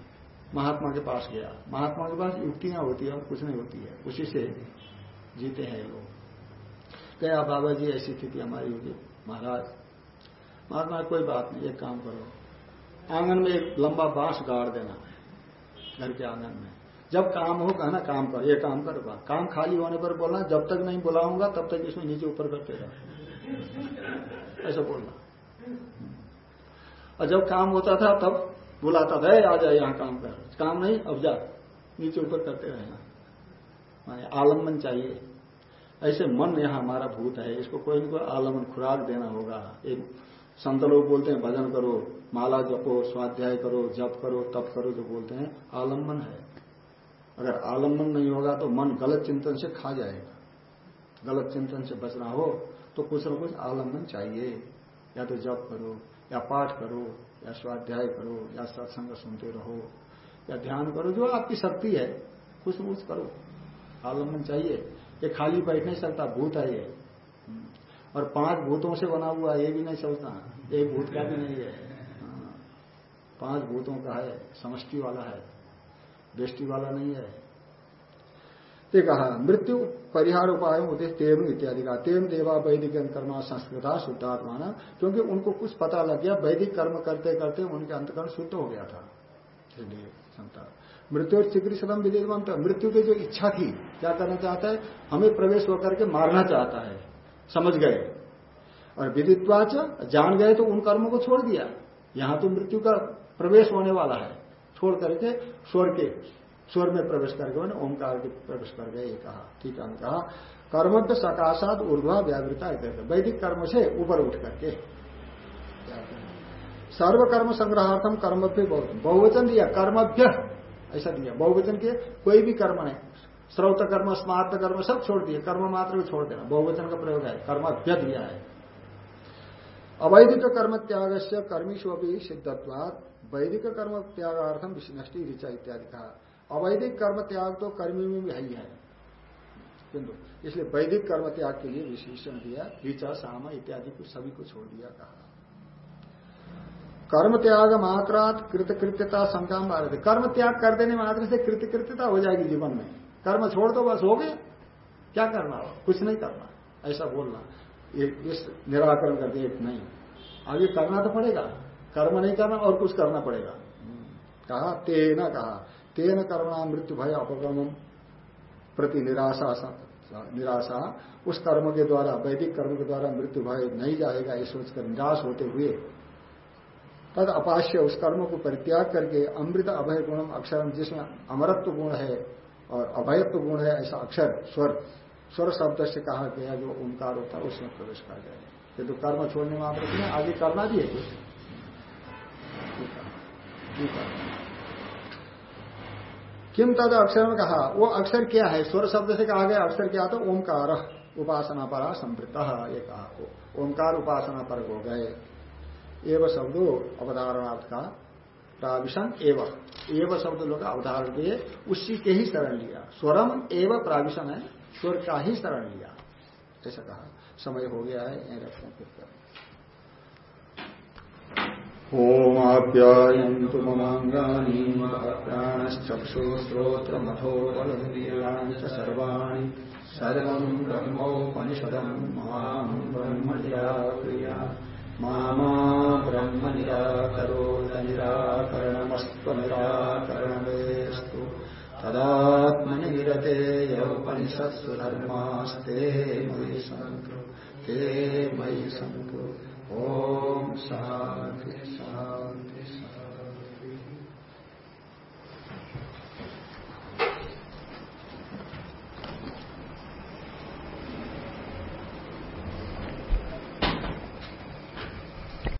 महात्मा के पास गया। महात्मा के पास युक्तियाँ होती है और कुछ नहीं होती है। उसी से जीते हैं लोग। क्या बाबा जी, ऐसी स्थिति हमारी होगी। महाराज, महात्मा, कोई बात नहीं, एक काम करो। आँगन में एक लंबा बाँस गाड़ देना है, घर के आँगन में। जब काम हो, कहना काम कर, ये काम कर काम खाली होने पर बोलना, जब तक नहीं बुलाऊँगा, तब तक इसमें नीचे ऊपर करते रहो। ऐसा बोलना। और जब काम होता था, तब बुलाता था आ जाए यहाँ काम कर। काम नहीं, अब जा। नीचे ऊपर करते रहना। माने आलंबन चाहिए। ऐसे मन यहाँ हमारा भूत है, इसको कोई ना कोई आलंबन खुराक देना होगा। एक संत लोग बोलते हैं, भजन करो, माला जपो, स्वाध्याय करो, जप करो, तप करो, जो बोलते हैं, आलंबन है। अगर आलंबन नहीं होगा तो मन गलत चिंतन से खा जाएगा। गलत चिंतन से बचना हो तो कुछ न कुछ आलंबन चाहिए। या तो जप करो, या पाठ करो, या स्वाध्याय करो, या सत्संग सुनते रहो, या ध्यान करो, जो आपकी शक्ति है, कुछ न कुछ करो। आलंबन चाहिए। ये खाली बैठ नहीं सकता भूत है ये। और पाँच भूतों से बना हुआ ये भी नहीं सोचता एक भूत का भी नहीं है। हाँ। पाँच भूतों का है, समष्टि वाला है, दृष्टि वाला नहीं है। ये कहा, मृत्यु, परिहार उपाय होते तेम इत्यादि का। तेम देवा वैदिक कर्मा संस्कृता शुद्धात्मा क्योंकि उनको कुछ पता लग गया, वैदिक कर्म करते करते उनके अंतकरण शुद्ध हो गया था। इसलिए क्षमता मृत्यु और चिकित्सम विदितवंत मृत्यु की जो इच्छा थी, क्या करना चाहता है? हमें प्रवेश होकर के मारना चाहता है। समझ गए। और विदित्वाच जान गए तो उन कर्मों को छोड़ दिया। यहाँ तो मृत्यु का प्रवेश होने वाला है। छोड़ करके स्वर के, स्वर में प्रवेश करके मैंने ओंकार के प्रवेश कर गए कहा। ठीक है कहा कर्मभ्य सकाशात ऊर्ध्वा व्यावृता वैदिक कर्म से ऊपर उठ करके। सर्वकर्म संग्रहार्थम कर्मभ्य बहुवचन दिया। कर्मभ्य, ऐसा दिया। बहुवचन के कोई भी कर्म नहीं। श्रौत कर्म स्मार्त कर्म सब छोड़ दिए। कर्म मात्र भी छोड़ देना। बहुवचन का प्रयोग है। कर्म कर्मभ्य दिया है। अवैधिक कर्म त्याग से कर्मीशु भी सिद्धत्वाद वैदिक कर्म त्यागार्थम विष्णष्टि, ऋचा इत्यादि कहा। अवैधिक कर्म त्याग तो कर्मी में भी है किंतु इसलिए वैदिक कर्म त्याग के लिए विशेषण दिया, ऋचा, सामा इत्यादि को सभी को छोड़ दिया कहा। कर्म त्याग मात्रात कृतकृत्यता शंका मारे कर्म त्याग कर देने मात्र से कृतकृत्यता हो जाएगी जीवन में। कर्म छोड़ दो, बस हो गए क्या करना हो? कुछ नहीं करना। ऐसा बोलना। इस निराकरण करके एक नहीं। आगे करना तो पड़ेगा। कर्म नहीं करना और कुछ करना पड़ेगा। कहा, तेना कहा। तेन कर्मणा मृत्यु भय अपगम प्रति निराशा निराशा। उस कर्म के द्वारा, वैदिक कर्म के द्वारा मृत्यु भय नहीं जाएगा, ये सोचकर निराश होते हुए। तद अपाश्य उस कर्म को परित्याग करके अमृत अभय गुणम अक्षर जिसमें अमरत्व गुण है और अभयत्व गुण है ऐसा अक्षर, स्वर। स्वर शब्द से कहा गया जो ओंकार होता है, उसमें प्रवेश कर जाए ये तो कर्म छोड़ने में आप मात्र आगे करना भी है कुछ। किम तद अक्षर में कहा, वो अक्षर क्या है? स्वर शब्द से कहा गया अक्षर क्या था? ओंकार। उपासना पर संवृत ये कहा ओंकार उपासना पर हो गए। एवं शब्दों अवधारणार्थ का प्राविशन एव। एव शब्द लोग अवधारण दिए उसी के ही शरण लिया। स्वरम एव प्राविशन है, स्वर का ही शरण लिया। ऐसा कहा। समय हो गया है, यही रखते हैं फिर ओमाप्यायन्तु ममाङ्गानि प्राणश्चक्षुश्रोत्रमथो बलवीर्याणि च सर्वाणि। सर्वम् ब्रह्मोपनिषदम् माम् ब्रह्म निराक्रिया मामा ब्रह्म निराकरोत निराकरणमस्त्वनिराकरणमेस्तु तदात्मनिरते यौपनिषत्सु धर्मास्ते मयि सन्तु, ते मयि सन्तु। ॐ शान्ति शांति